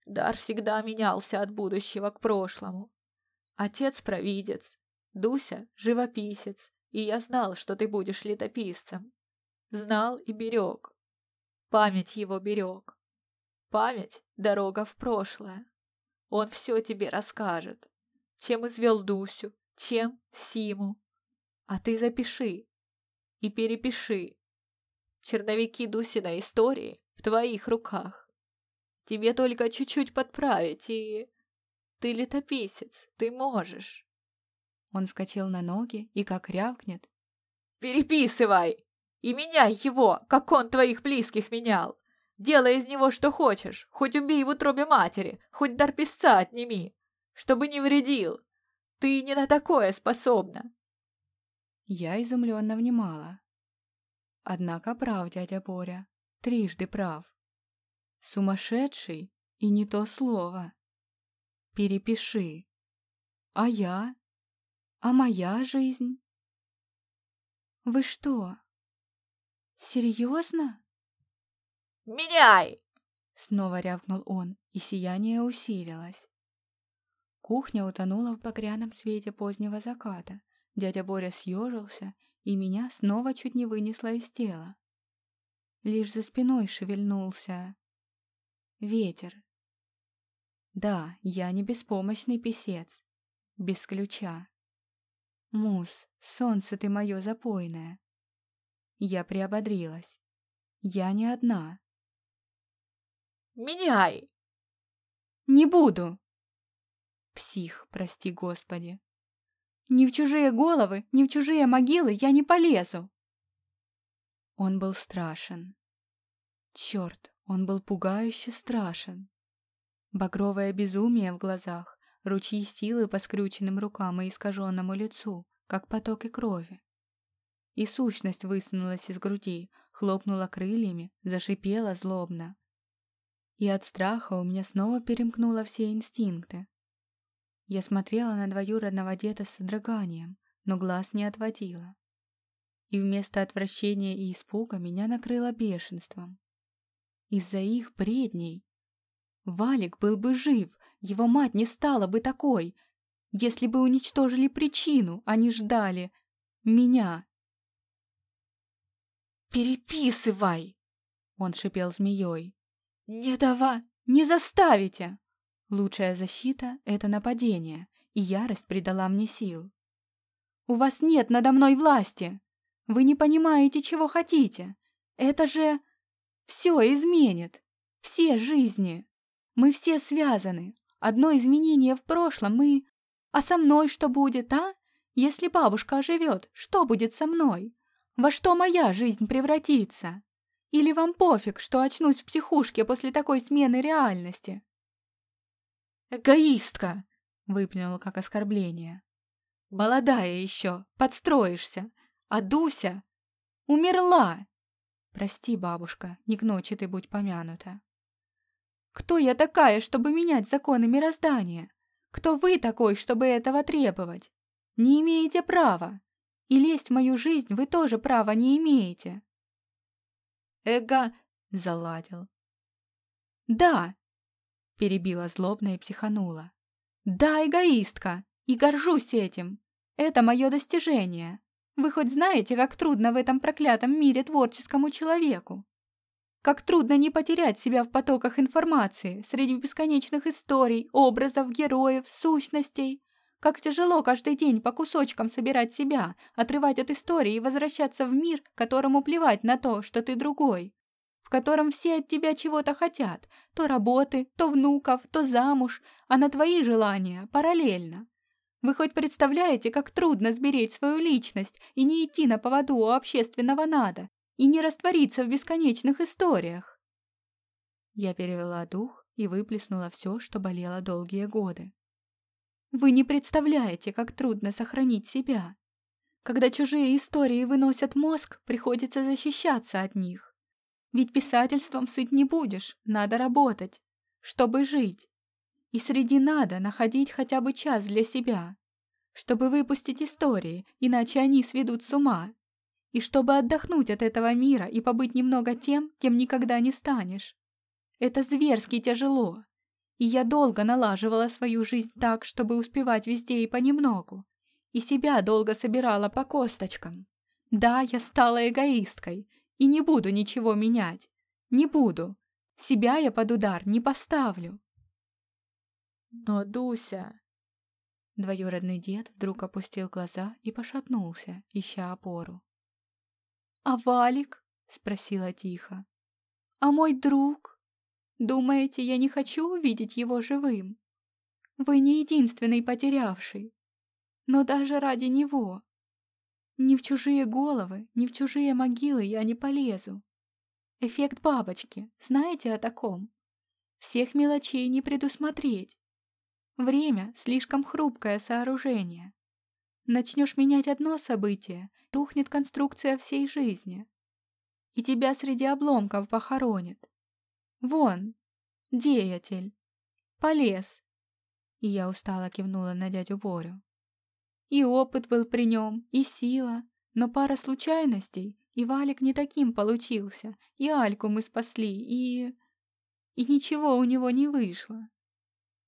Дар всегда менялся от будущего к прошлому. Отец провидец, Дуся живописец, и я знал, что ты будешь летописцем. Знал и берег. Память его берег. Память — дорога в прошлое. Он все тебе расскажет. Чем извел Дусю, чем Симу. А ты запиши и перепиши. Черновики Дусиной истории в твоих руках. Тебе только чуть-чуть подправить, и... Ты летописец, ты можешь. Он вскочил на ноги и как рявкнет. «Переписывай! И меняй его, как он твоих близких менял! Делай из него что хочешь, хоть убей в утробе матери, хоть дар писца отними, чтобы не вредил. Ты не на такое способна. Я изумленно внимала. Однако прав дядя Боря, трижды прав. Сумасшедший и не то слово. Перепиши. А я? А моя жизнь? Вы что? Серьезно? «Меняй!» Снова рявкнул он, и сияние усилилось. Кухня утонула в багряном свете позднего заката. Дядя Боря съежился, и меня снова чуть не вынесло из тела. Лишь за спиной шевельнулся ветер. Да, я не беспомощный писец, без ключа. Мус, солнце ты мое запойное. Я приободрилась. Я не одна. Меняй!» «Не буду!» Псих, прости господи. Ни в чужие головы, ни в чужие могилы я не полезу. Он был страшен. Черт, он был пугающе страшен. Багровое безумие в глазах, ручьи силы по скрюченным рукам и искаженному лицу, как потоки крови. И сущность высунулась из груди, хлопнула крыльями, зашипела злобно, и от страха у меня снова перемкнуло все инстинкты. Я смотрела на двоюродного деда с содроганием, но глаз не отводила. И вместо отвращения и испуга меня накрыло бешенством. Из-за их бредней. Валик был бы жив, его мать не стала бы такой, если бы уничтожили причину, а не ждали меня. «Переписывай!» — он шипел змеей. «Не дава! Не заставите!» Лучшая защита — это нападение, и ярость придала мне сил. «У вас нет надо мной власти! Вы не понимаете, чего хотите! Это же... все изменит! Все жизни! Мы все связаны! Одно изменение в прошлом мы... А со мной что будет, а? Если бабушка оживет, что будет со мной? Во что моя жизнь превратится?» Или вам пофиг, что очнусь в психушке после такой смены реальности?» «Эгоистка!» — выплюнул как оскорбление. «Молодая еще, подстроишься, а Дуся умерла!» «Прости, бабушка, не к ночи ты будь помянута». «Кто я такая, чтобы менять законы мироздания? Кто вы такой, чтобы этого требовать? Не имеете права. И лезть в мою жизнь вы тоже права не имеете». Эго заладил. Да!» Перебила злобно и психанула. «Да, эгоистка! И горжусь этим! Это мое достижение! Вы хоть знаете, как трудно в этом проклятом мире творческому человеку? Как трудно не потерять себя в потоках информации, среди бесконечных историй, образов, героев, сущностей. Как тяжело каждый день по кусочкам собирать себя, отрывать от истории и возвращаться в мир, которому плевать на то, что ты другой. В котором все от тебя чего-то хотят, то работы, то внуков, то замуж, а на твои желания параллельно. Вы хоть представляете, как трудно сберечь свою личность и не идти на поводу у общественного надо, и не раствориться в бесконечных историях. Я перевела дух и выплеснула все, что болело долгие годы. Вы не представляете, как трудно сохранить себя. Когда чужие истории выносят мозг, приходится защищаться от них. Ведь писательством сыт не будешь, надо работать, чтобы жить. И среди надо находить хотя бы час для себя, чтобы выпустить истории, иначе они сведут с ума, и чтобы отдохнуть от этого мира и побыть немного тем, кем никогда не станешь. Это зверски тяжело. И я долго налаживала свою жизнь так, чтобы успевать везде и понемногу. И себя долго собирала по косточкам. Да, я стала эгоисткой. И не буду ничего менять. Не буду. Себя я под удар не поставлю. Но, Дуся... Двоюродный дед вдруг опустил глаза и пошатнулся, ища опору. «А Валик?» — спросила тихо. «А мой друг? Думаете, я не хочу увидеть его живым? Вы не единственный потерявший. Но даже ради него. Ни в чужие головы, ни в чужие могилы я не полезу. Эффект бабочки, знаете о таком? Всех мелочей не предусмотреть. Время — слишком хрупкое сооружение. Начнешь менять одно событие, рухнет конструкция всей жизни. И тебя среди обломков похоронит. Вон, деятель, полез. И я устало кивнула на дядю Борю. И опыт был при нем, и сила, но пара случайностей, и Валик не таким получился, и Альку мы спасли, и... И ничего у него не вышло.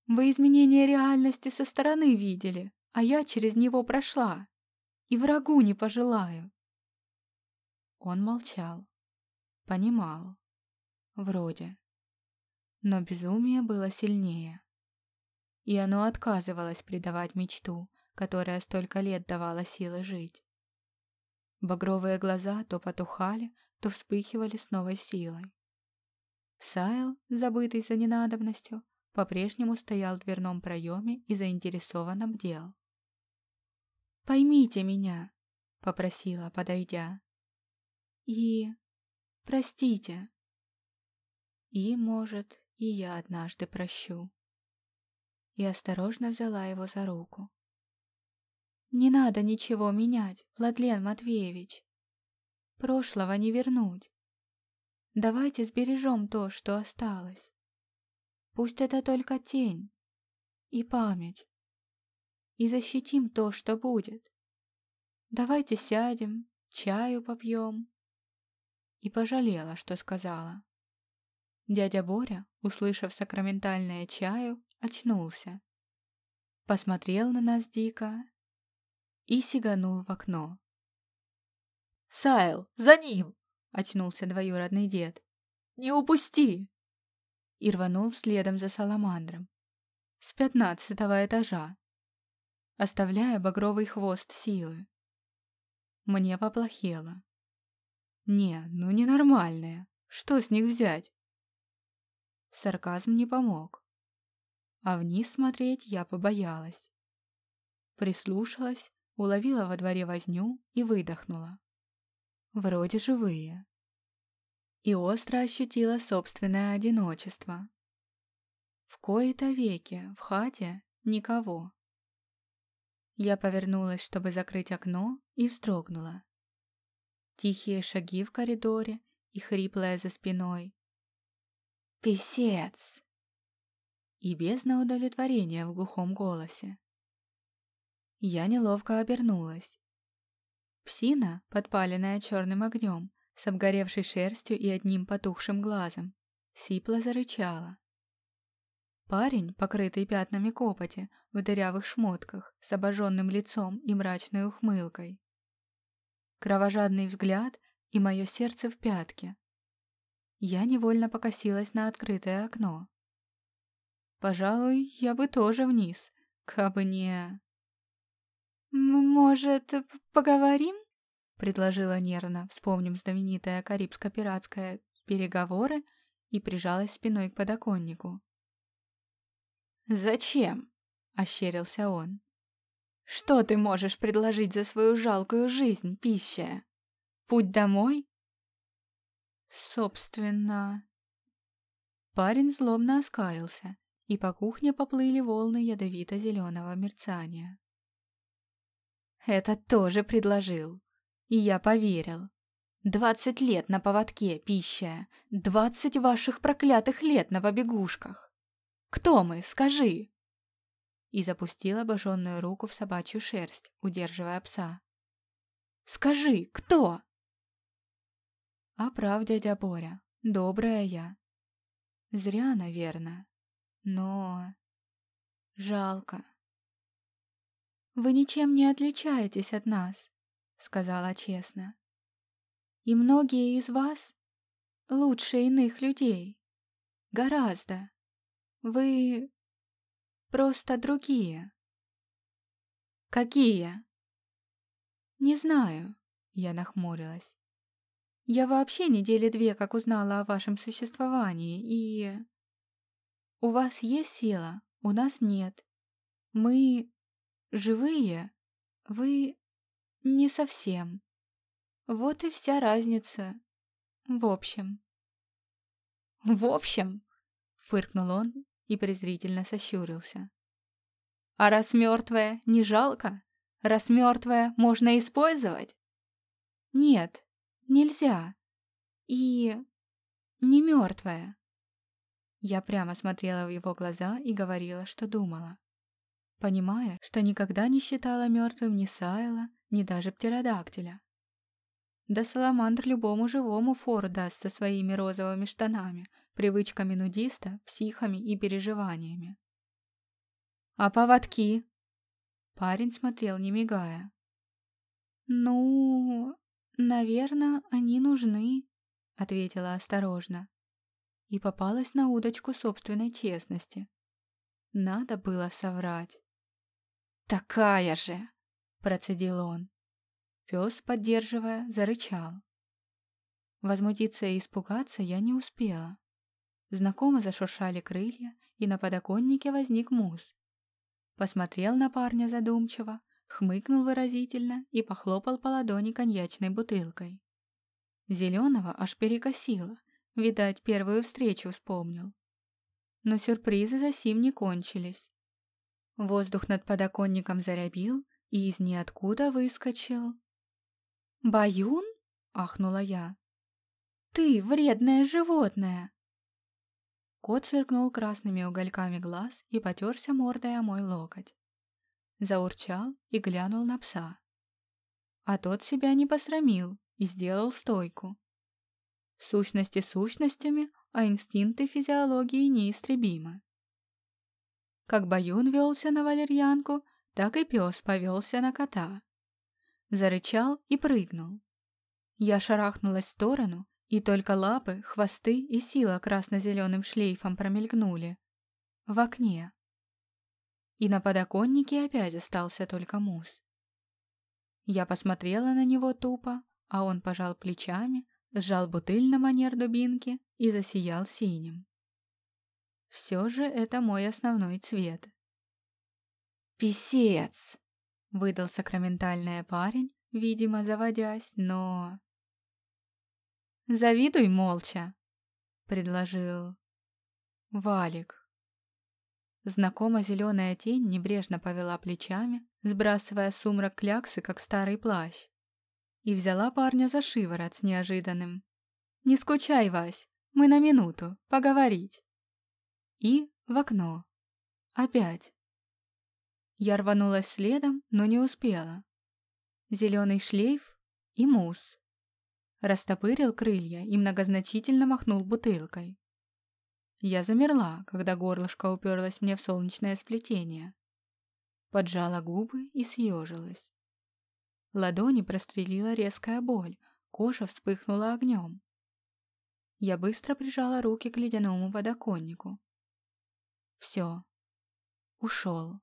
Вы изменения реальности со стороны видели, а я через него прошла и врагу не пожелаю. Он молчал. Понимал. Вроде. Но безумие было сильнее. И оно отказывалось предавать мечту, которая столько лет давала силы жить. Багровые глаза то потухали, то вспыхивали с новой силой. Сайл, забытый за ненадобностью, по-прежнему стоял в дверном проеме и заинтересованно бдел. «Поймите меня», — попросила, подойдя. «И... простите. И, может, и я однажды прощу». И осторожно взяла его за руку. «Не надо ничего менять, Владлен Матвеевич. Прошлого не вернуть. Давайте сбережем то, что осталось. Пусть это только тень и память и защитим то, что будет. Давайте сядем, чаю попьем. И пожалела, что сказала. Дядя Боря, услышав сакраментальное чаю, очнулся. Посмотрел на нас дико и сиганул в окно. «Сайл, за ним!» — очнулся двоюродный дед. «Не упусти!» И рванул следом за саламандром. С пятнадцатого этажа оставляя багровый хвост силы. Мне поплохело. Не, ну ненормальные. Что с них взять? Сарказм не помог. А вниз смотреть я побоялась. Прислушалась, уловила во дворе возню и выдохнула. Вроде живые. И остро ощутила собственное одиночество. В кои-то веки в хате никого. Я повернулась, чтобы закрыть окно, и вздрогнула. Тихие шаги в коридоре и хриплая за спиной. «Песец!» И бездна удовлетворения в глухом голосе. Я неловко обернулась. Псина, подпаленная черным огнем, с обгоревшей шерстью и одним потухшим глазом, сипло зарычала. Парень, покрытый пятнами копоти, в дырявых шмотках, с обожженным лицом и мрачной ухмылкой. Кровожадный взгляд и мое сердце в пятке. Я невольно покосилась на открытое окно. Пожалуй, я бы тоже вниз, кабы не... «Может, поговорим?» — предложила нервно, вспомним знаменитое карибско-пиратское «переговоры» и прижалась спиной к подоконнику. «Зачем?» — ощерился он. «Что ты можешь предложить за свою жалкую жизнь, пища? Путь домой?» «Собственно...» Парень злобно оскалился, и по кухне поплыли волны ядовито-зеленого мерцания. «Это тоже предложил, и я поверил. Двадцать лет на поводке, пища, двадцать ваших проклятых лет на побегушках. Кто мы, скажи!» И запустила обожженную руку в собачью шерсть, удерживая пса. «Скажи, кто?» А прав дядя Боря, добрая я. Зря, наверное, но... Жалко. «Вы ничем не отличаетесь от нас», — сказала честно. «И многие из вас лучше иных людей. Гораздо. Вы просто другие. Какие? Не знаю, я нахмурилась. Я вообще недели две как узнала о вашем существовании, и... У вас есть сила, у нас нет. Мы живые, вы не совсем. Вот и вся разница. В общем. В общем, фыркнул он и презрительно сощурился. «А раз мертвая, не жалко? Раз мертвая, можно использовать?» «Нет, нельзя. И... не мертвая». Я прямо смотрела в его глаза и говорила, что думала. Понимая, что никогда не считала мертвым ни Сайла, ни даже птеродактиля. Да Саламандр любому живому фору даст со своими розовыми штанами, привычками нудиста, психами и переживаниями. «А поводки?» Парень смотрел, не мигая. «Ну, наверное, они нужны», — ответила осторожно. И попалась на удочку собственной честности. Надо было соврать. «Такая же!» — процедил он. Пес, поддерживая, зарычал. Возмутиться и испугаться я не успела. Знакомо зашуршали крылья, и на подоконнике возник мус. Посмотрел на парня задумчиво, хмыкнул выразительно и похлопал по ладони коньячной бутылкой. Зеленого аж перекосило, видать, первую встречу вспомнил. Но сюрпризы за сим не кончились. Воздух над подоконником зарябил, и из ниоткуда выскочил. «Баюн?» — ахнула я. «Ты вредное животное!» Кот сверкнул красными угольками глаз и потерся мордой о мой локоть. Заурчал и глянул на пса. А тот себя не посрамил и сделал стойку. Сущности сущностями, а инстинкты физиологии неистребимы. Как Баюн велся на валерьянку, так и пес повелся на кота. Зарычал и прыгнул. Я шарахнулась в сторону и только лапы, хвосты и сила красно-зеленым шлейфом промелькнули. В окне. И на подоконнике опять остался только мусс. Я посмотрела на него тупо, а он пожал плечами, сжал бутыль на манер дубинки и засиял синим. Все же это мой основной цвет. «Писец!» — выдал сакраментальный парень, видимо, заводясь, но... «Завидуй молча», — предложил Валик. Знакомо зеленая тень небрежно повела плечами, сбрасывая сумрак кляксы, как старый плащ, и взяла парня за шиворот с неожиданным. «Не скучай, Вась, мы на минуту, поговорить». И в окно. Опять. Я рванулась следом, но не успела. Зеленый шлейф и мусс растопырил крылья и многозначительно махнул бутылкой. Я замерла, когда горлышко уперлось мне в солнечное сплетение. Поджала губы и съежилась. Ладони прострелила резкая боль, кожа вспыхнула огнем. Я быстро прижала руки к ледяному подоконнику. Все. Ушел.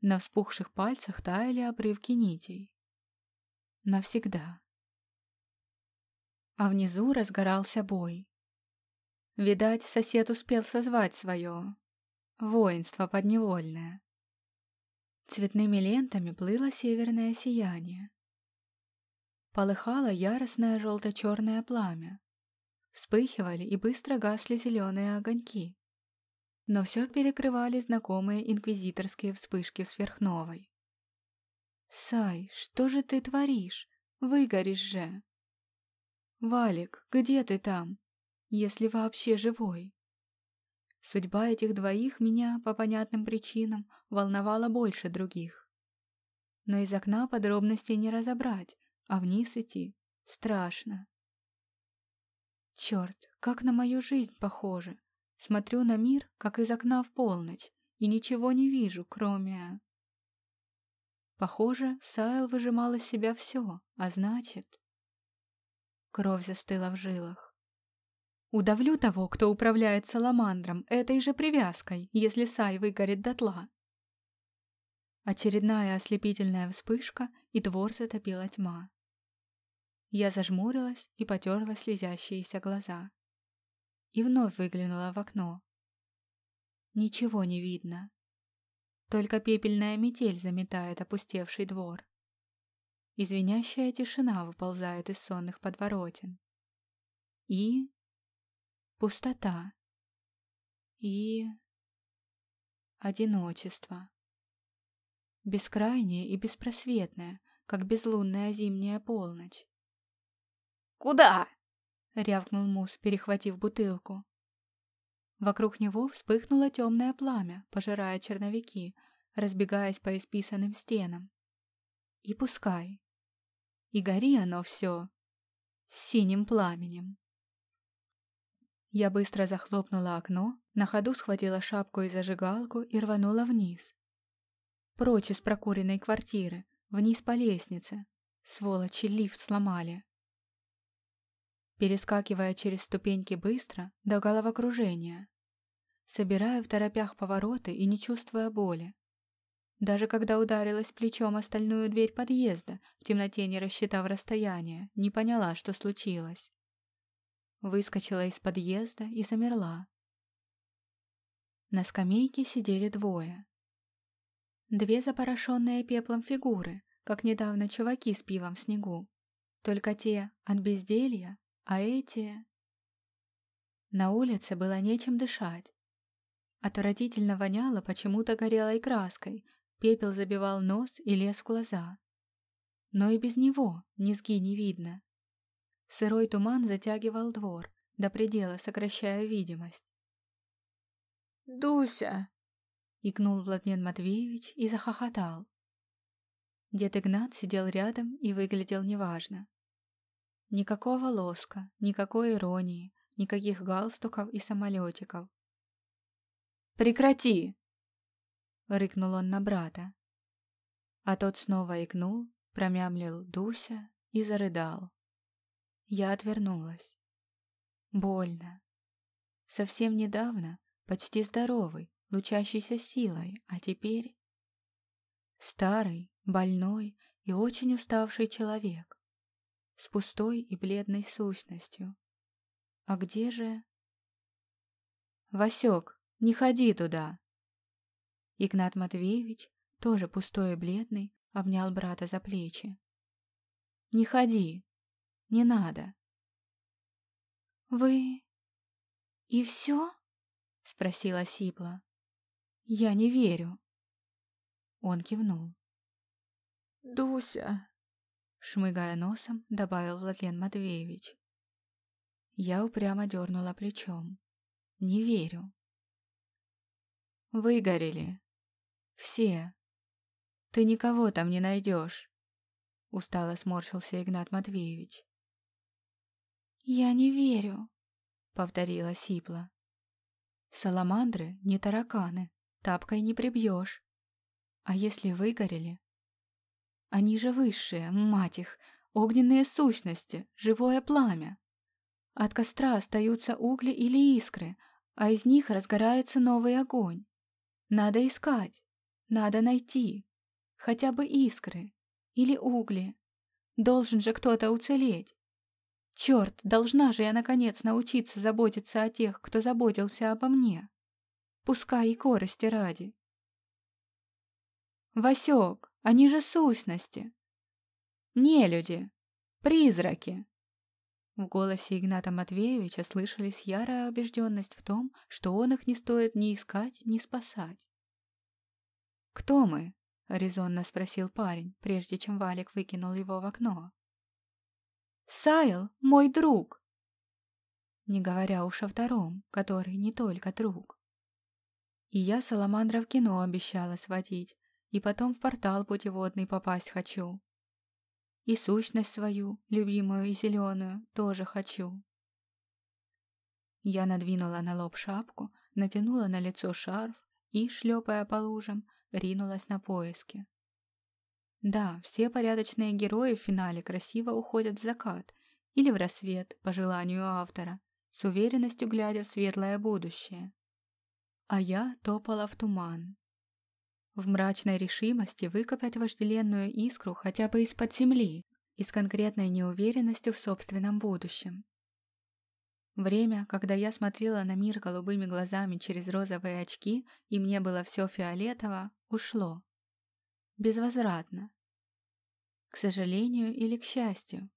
На вспухших пальцах таяли обрывки нитей. Навсегда. А внизу разгорался бой. Видать, сосед успел созвать свое воинство подневольное. Цветными лентами плыло северное сияние. Полыхало яростное желто-черное пламя. Вспыхивали и быстро гасли зеленые огоньки. Но все перекрывали знакомые инквизиторские вспышки сверхновой. «Сай, что же ты творишь? Выгоришь же!» «Валик, где ты там? Если вообще живой?» Судьба этих двоих меня, по понятным причинам, волновала больше других. Но из окна подробностей не разобрать, а вниз идти страшно. Черт, как на мою жизнь похоже. Смотрю на мир, как из окна в полночь, и ничего не вижу, кроме... Похоже, Сайл выжимал из себя все, а значит... Кровь застыла в жилах. Удавлю того, кто управляет саламандром, этой же привязкой, если Сай выгорит дотла. Очередная ослепительная вспышка, и двор затопила тьма. Я зажмурилась и потерла слезящиеся глаза. И вновь выглянула в окно. Ничего не видно. Только пепельная метель заметает опустевший двор. Извинящая тишина выползает из сонных подворотен. И пустота и одиночество. Бескрайнее и беспросветное, как безлунная зимняя полночь. «Куда?» — рявкнул Мус, перехватив бутылку. Вокруг него вспыхнуло темное пламя, пожирая черновики, разбегаясь по исписанным стенам. И пускай. И гори оно все синим пламенем. Я быстро захлопнула окно, на ходу схватила шапку и зажигалку и рванула вниз. Прочь из прокуренной квартиры, вниз по лестнице. Сволочи, лифт сломали. Перескакивая через ступеньки быстро, до головокружения. Собираю в торопях повороты и не чувствуя боли. Даже когда ударилась плечом о стальную дверь подъезда, в темноте не рассчитав расстояние, не поняла, что случилось. Выскочила из подъезда и замерла. На скамейке сидели двое. Две запорошенные пеплом фигуры, как недавно чуваки с пивом в снегу. Только те от безделья, а эти... На улице было нечем дышать. Отвратительно воняло почему-то горелой краской, пепел забивал нос и лез в глаза. Но и без него низги не видно. Сырой туман затягивал двор, до предела сокращая видимость. «Дуся!» — икнул Владлен Матвеевич и захохотал. Дед Игнат сидел рядом и выглядел неважно. Никакого лоска, никакой иронии, никаких галстуков и самолетиков. «Прекрати!» — рыкнул он на брата. А тот снова икнул, промямлил Дуся и зарыдал. Я отвернулась. Больно. Совсем недавно, почти здоровый, лучащийся силой, а теперь... Старый, больной и очень уставший человек. С пустой и бледной сущностью. А где же... «Васек, не ходи туда!» Игнат Матвеевич, тоже пустой и бледный, обнял брата за плечи. «Не ходи, не надо. «Вы... и все?» — спросила Сипла. «Я не верю». Он кивнул. «Дуся!» — шмыгая носом, добавил Владлен Матвеевич. Я упрямо дернула плечом. «Не верю». «Выгорели. Все. Ты никого там не найдешь», — устало сморщился Игнат Матвеевич. «Я не верю», — повторила Сипла. Саламандры не тараканы, тапкой не прибьешь. А если выгорели? Они же высшие, мать их, огненные сущности, живое пламя. От костра остаются угли или искры, а из них разгорается новый огонь. Надо искать, надо найти. Хотя бы искры или угли. Должен же кто-то уцелеть. Черт, должна же я наконец научиться заботиться о тех, кто заботился обо мне. Пускай и корости ради. Васек, они же сущности. Не люди, призраки. В голосе Игната Матвеевича слышались ярая убежденность в том, что он их не стоит ни искать, ни спасать. «Кто мы?» — резонно спросил парень, прежде чем Валик выкинул его в окно. «Сайл — мой друг!» Не говоря уж о втором, который не только друг. И я Саламандра в кино обещала сводить, и потом в портал путеводный попасть хочу. И сущность свою, любимую и зеленую, тоже хочу. Я надвинула на лоб шапку, натянула на лицо шарф и, шлепая по лужам, ринулась на поиски. Да, все порядочные герои в финале красиво уходят в закат или в рассвет, по желанию автора, с уверенностью глядя в светлое будущее. А я топала в туман, в мрачной решимости выкопать вожделенную искру хотя бы из-под земли и с конкретной неуверенностью в собственном будущем. Время, когда я смотрела на мир голубыми глазами через розовые очки, и мне было все фиолетово, ушло. Безвозвратно. К сожалению или к счастью.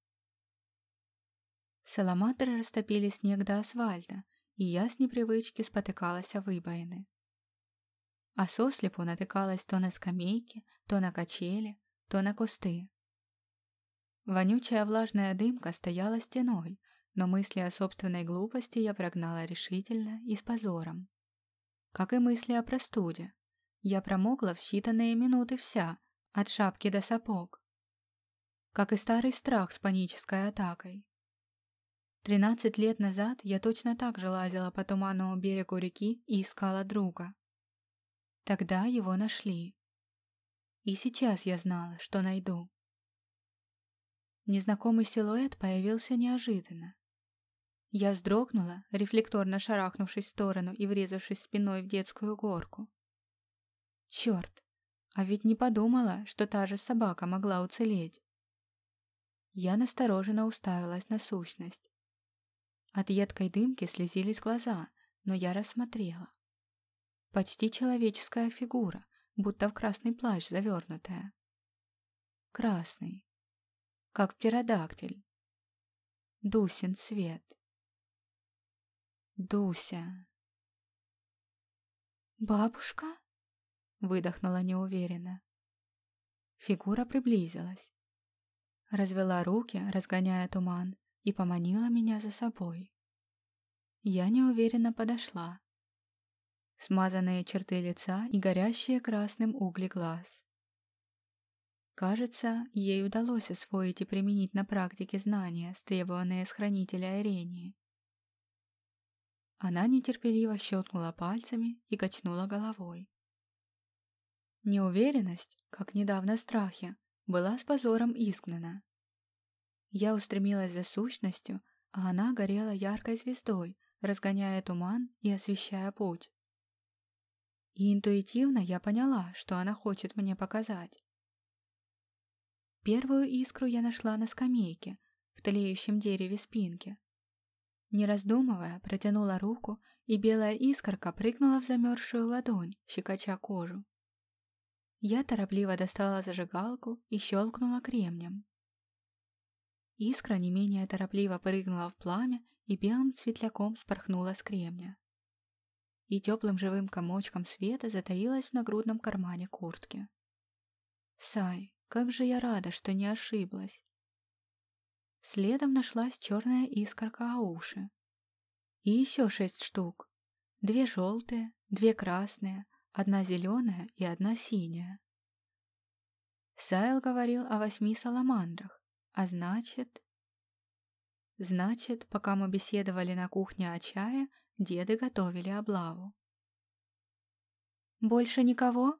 Саламаторы растопили снег до асфальта, и я с непривычки спотыкалась о выбоины а сослепу натыкалась то на скамейки, то на качели, то на кусты. Вонючая влажная дымка стояла стеной, но мысли о собственной глупости я прогнала решительно и с позором. Как и мысли о простуде. Я промокла в считанные минуты вся, от шапки до сапог. Как и старый страх с панической атакой. Тринадцать лет назад я точно так же лазила по туманному берегу реки и искала друга. Тогда его нашли. И сейчас я знала, что найду. Незнакомый силуэт появился неожиданно. Я вздрогнула, рефлекторно шарахнувшись в сторону и врезавшись спиной в детскую горку. Черт, а ведь не подумала, что та же собака могла уцелеть. Я настороженно уставилась на сущность. От едкой дымки слезились глаза, но я рассмотрела. Почти человеческая фигура, будто в красный плащ завернутая. Красный. Как птеродактиль. Дусин цвет. Дуся. «Бабушка?» — выдохнула неуверенно. Фигура приблизилась. Развела руки, разгоняя туман, и поманила меня за собой. Я неуверенно подошла, смазанные черты лица и горящие красным угли глаз. Кажется, ей удалось освоить и применить на практике знания, стребованные с хранителя Ирении. Она нетерпеливо щелкнула пальцами и качнула головой. Неуверенность, как недавно страхи, была с позором изгнана. Я устремилась за сущностью, а она горела яркой звездой, разгоняя туман и освещая путь. И интуитивно я поняла, что она хочет мне показать. Первую искру я нашла на скамейке, в тлеющем дереве спинки. Не раздумывая, протянула руку, и белая искорка прыгнула в замерзшую ладонь, щекоча кожу. Я торопливо достала зажигалку и щелкнула кремнем. Искра не менее торопливо прыгнула в пламя и белым светляком спорхнула с кремня и теплым живым комочком света затаилась в нагрудном кармане куртки. Сай, как же я рада, что не ошиблась. Следом нашлась черная искорка Ауши. И еще шесть штук. Две желтые, две красные, одна зеленая и одна синяя. Сайл говорил о восьми саламандрах, а значит... Значит, пока мы беседовали на кухне о чае, Деды готовили облаву. «Больше никого?»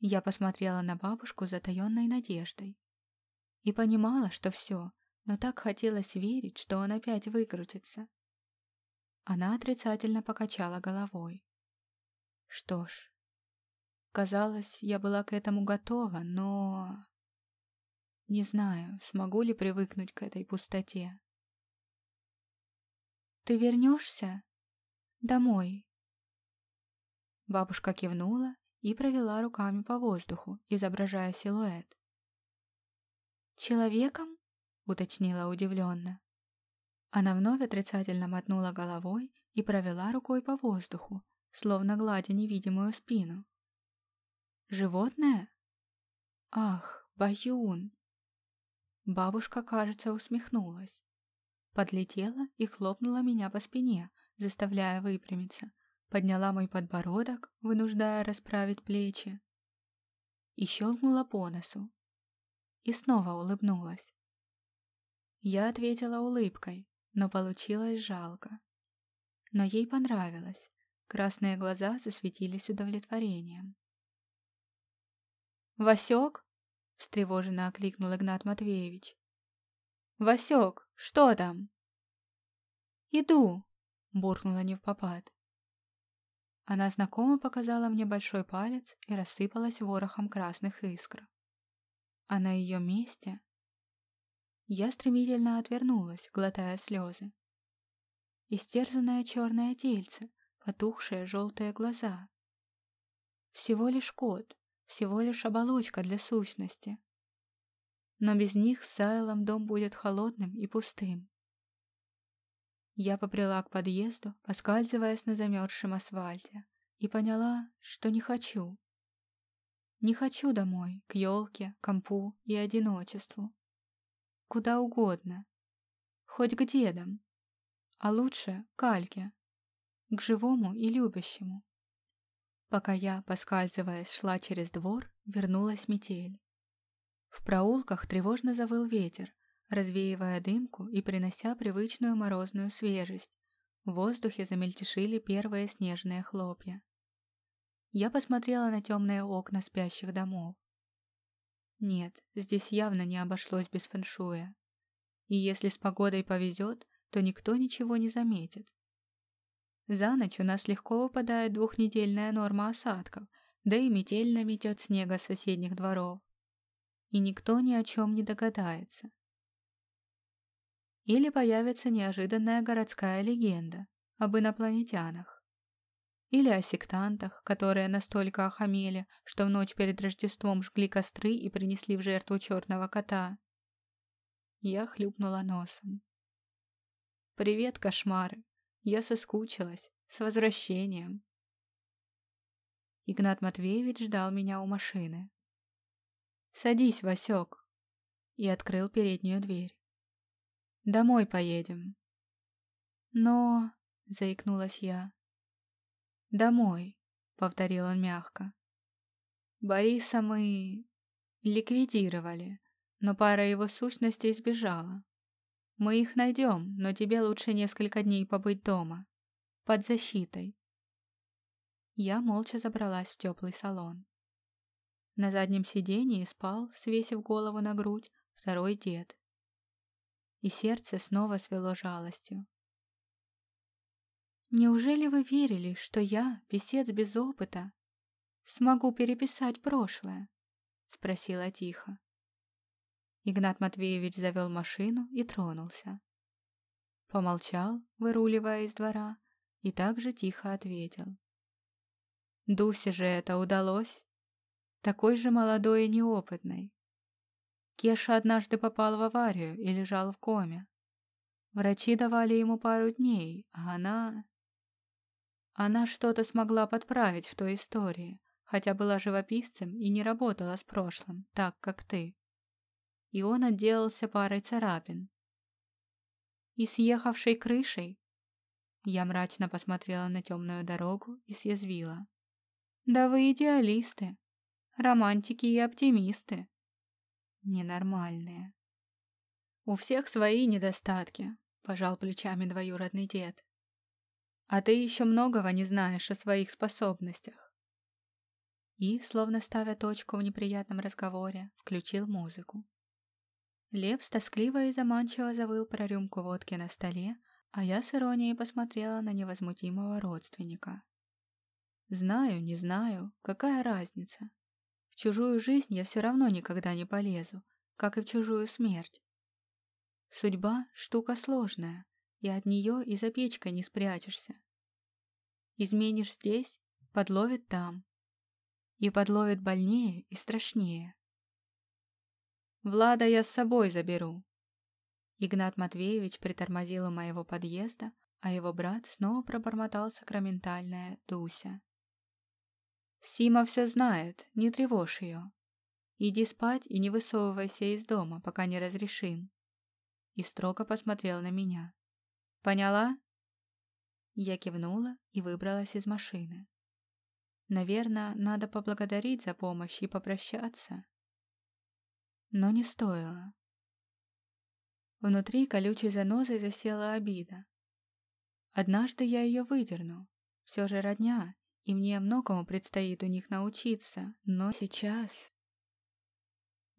Я посмотрела на бабушку с затаенной надеждой. И понимала, что все, но так хотелось верить, что он опять выкрутится. Она отрицательно покачала головой. Что ж, казалось, я была к этому готова, но... Не знаю, смогу ли привыкнуть к этой пустоте. «Ты вернешься? Домой?» Бабушка кивнула и провела руками по воздуху, изображая силуэт. «Человеком?» — уточнила удивленно. Она вновь отрицательно мотнула головой и провела рукой по воздуху, словно гладя невидимую спину. «Животное?» «Ах, Баюн!» Бабушка, кажется, усмехнулась. Подлетела и хлопнула меня по спине, заставляя выпрямиться. Подняла мой подбородок, вынуждая расправить плечи. И щелкнула по носу. И снова улыбнулась. Я ответила улыбкой, но получилось жалко. Но ей понравилось. Красные глаза засветились удовлетворением. «Васек?» — встревоженно окликнул Игнат Матвеевич. «Васек, что там?» «Иду!» — буркнула не попад. Она знакомо показала мне большой палец и рассыпалась ворохом красных искр. А на ее месте я стремительно отвернулась, глотая слезы. Истерзанное черное тельце, потухшие желтые глаза. Всего лишь кот, всего лишь оболочка для сущности. Но без них с Сайлом дом будет холодным и пустым. Я поприла к подъезду, поскальзываясь на замерзшем асфальте, и поняла, что не хочу. Не хочу домой, к елке, компу и одиночеству куда угодно. Хоть к дедам. А лучше к Альке. К живому и любящему. Пока я, поскальзываясь, шла через двор, вернулась метель. В проулках тревожно завыл ветер, развеивая дымку и принося привычную морозную свежесть. В воздухе замельтешили первые снежные хлопья. Я посмотрела на темные окна спящих домов. Нет, здесь явно не обошлось без фэншуя. И если с погодой повезет, то никто ничего не заметит. За ночь у нас легко выпадает двухнедельная норма осадков, да и метель наметет снега с соседних дворов. И никто ни о чем не догадается. Или появится неожиданная городская легенда об инопланетянах. Или о сектантах, которые настолько охамели, что в ночь перед Рождеством жгли костры и принесли в жертву черного кота. Я хлюпнула носом. «Привет, кошмары! Я соскучилась. С возвращением!» Игнат Матвеевич ждал меня у машины. «Садись, Васек!» И открыл переднюю дверь. «Домой поедем». «Но...» — заикнулась я. «Домой», — повторил он мягко. «Бориса мы ликвидировали, но пара его сущностей сбежала. Мы их найдем, но тебе лучше несколько дней побыть дома, под защитой». Я молча забралась в теплый салон. На заднем сидении спал, свесив голову на грудь, второй дед. И сердце снова свело жалостью. Неужели вы верили, что я, писец без опыта, смогу переписать прошлое? Спросила тихо. Игнат Матвеевич завел машину и тронулся. Помолчал, выруливая из двора, и также тихо ответил. Дусе же это удалось. Такой же молодой и неопытной. Кеша однажды попал в аварию и лежал в коме. Врачи давали ему пару дней, а она... Она что-то смогла подправить в той истории, хотя была живописцем и не работала с прошлым, так как ты. И он отделался парой царапин. И съехавшей крышей я мрачно посмотрела на темную дорогу и съязвила. «Да вы идеалисты, романтики и оптимисты. Ненормальные». «У всех свои недостатки», — пожал плечами двоюродный дед. А ты еще многого не знаешь о своих способностях. И, словно ставя точку в неприятном разговоре, включил музыку. Лепс тоскливо и заманчиво завыл про рюмку водки на столе, а я с иронией посмотрела на невозмутимого родственника. Знаю, не знаю, какая разница. В чужую жизнь я все равно никогда не полезу, как и в чужую смерть. Судьба — штука сложная, и от нее и за печкой не спрячешься. Изменишь здесь — подловит там. И подловит больнее и страшнее. Влада я с собой заберу. Игнат Матвеевич притормозил у моего подъезда, а его брат снова пробормотал сакраментальное «Дуся». «Сима все знает, не тревожь ее. Иди спать и не высовывайся из дома, пока не разрешим». И строго посмотрел на меня. «Поняла?» Я кивнула и выбралась из машины. Наверное, надо поблагодарить за помощь и попрощаться. Но не стоило. Внутри колючей занозой засела обида. Однажды я ее выдерну. Все же родня, и мне многому предстоит у них научиться, но сейчас...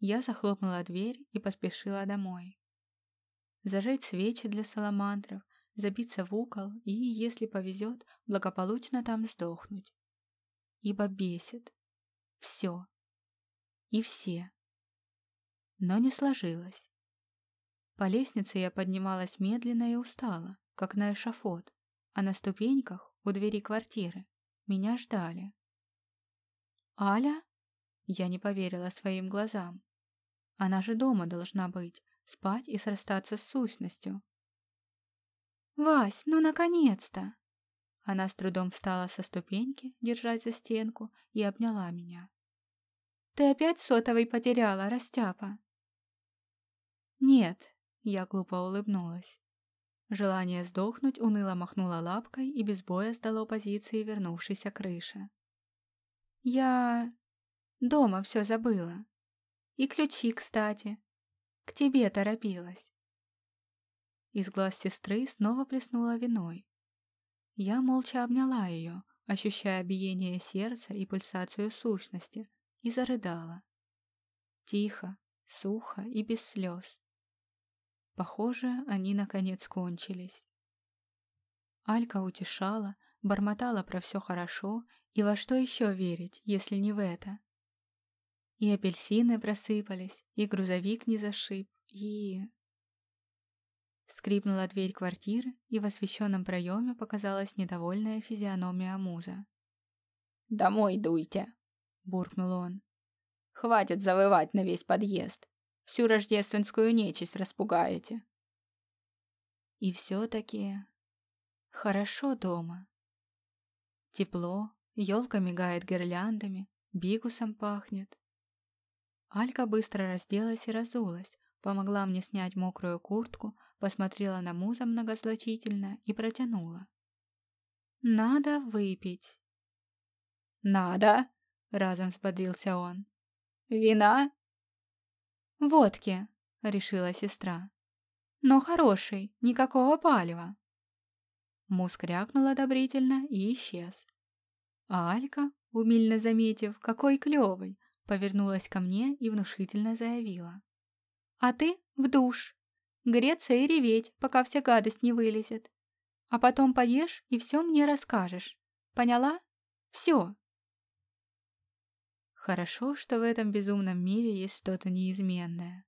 Я захлопнула дверь и поспешила домой. Зажечь свечи для саламандров, забиться в угол и, если повезет, благополучно там сдохнуть. Ибо бесит. Все. И все. Но не сложилось. По лестнице я поднималась медленно и устала, как на эшафот, а на ступеньках у двери квартиры меня ждали. «Аля?» Я не поверила своим глазам. Она же дома должна быть, спать и срастаться с сущностью. «Вась, ну наконец-то!» Она с трудом встала со ступеньки, держась за стенку, и обняла меня. «Ты опять сотовый потеряла, растяпа?» «Нет», — я глупо улыбнулась. Желание сдохнуть уныло махнула лапкой и без боя сдало позиции вернувшейся крыши. «Я... дома все забыла. И ключи, кстати. К тебе торопилась». Из глаз сестры снова плеснула виной. Я молча обняла ее, ощущая биение сердца и пульсацию сущности, и зарыдала. Тихо, сухо и без слез. Похоже, они наконец кончились. Алька утешала, бормотала про все хорошо, и во что еще верить, если не в это? И апельсины просыпались, и грузовик не зашиб, и... Скрипнула дверь квартиры, и в освещенном проеме показалась недовольная физиономия Муза. «Домой дуйте!» — буркнул он. «Хватит завывать на весь подъезд. Всю рождественскую нечисть распугаете. И все-таки хорошо дома. Тепло, елка мигает гирляндами, бигусом пахнет. Алька быстро разделась и разулась, помогла мне снять мокрую куртку, посмотрела на муза многозначительно и протянула. «Надо выпить». «Надо!» — разом взбодрился он. «Вина?» «Водки», — решила сестра. «Но хороший, никакого палева». Муск крякнул одобрительно и исчез. А Алька, умильно заметив, какой клевый, повернулась ко мне и внушительно заявила. «А ты в душ. Греться и реветь, пока вся гадость не вылезет. А потом поешь и все мне расскажешь. Поняла? Все!» Хорошо, что в этом безумном мире есть что-то неизменное.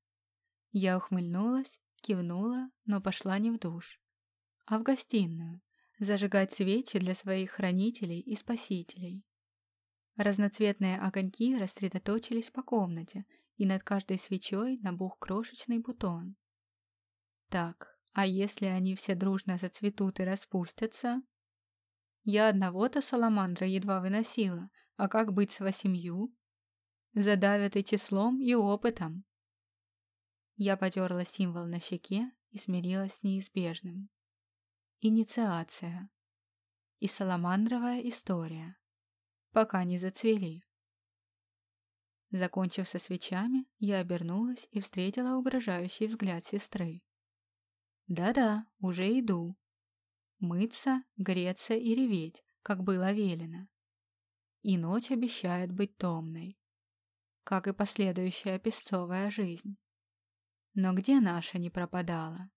Я ухмыльнулась, кивнула, но пошла не в душ, а в гостиную, зажигать свечи для своих хранителей и спасителей. Разноцветные огоньки рассредоточились по комнате, и над каждой свечой набух крошечный бутон. Так, а если они все дружно зацветут и распустятся? Я одного-то саламандра едва выносила, а как быть с восемью? Задавят и числом, и опытом. Я потерла символ на щеке и смирилась с неизбежным. Инициация. И саламандровая история. Пока не зацвели. Закончив со свечами, я обернулась и встретила угрожающий взгляд сестры. «Да-да, уже иду». Мыться, греться и реветь, как было велено. И ночь обещает быть томной, как и последующая песцовая жизнь. Но где наша не пропадала?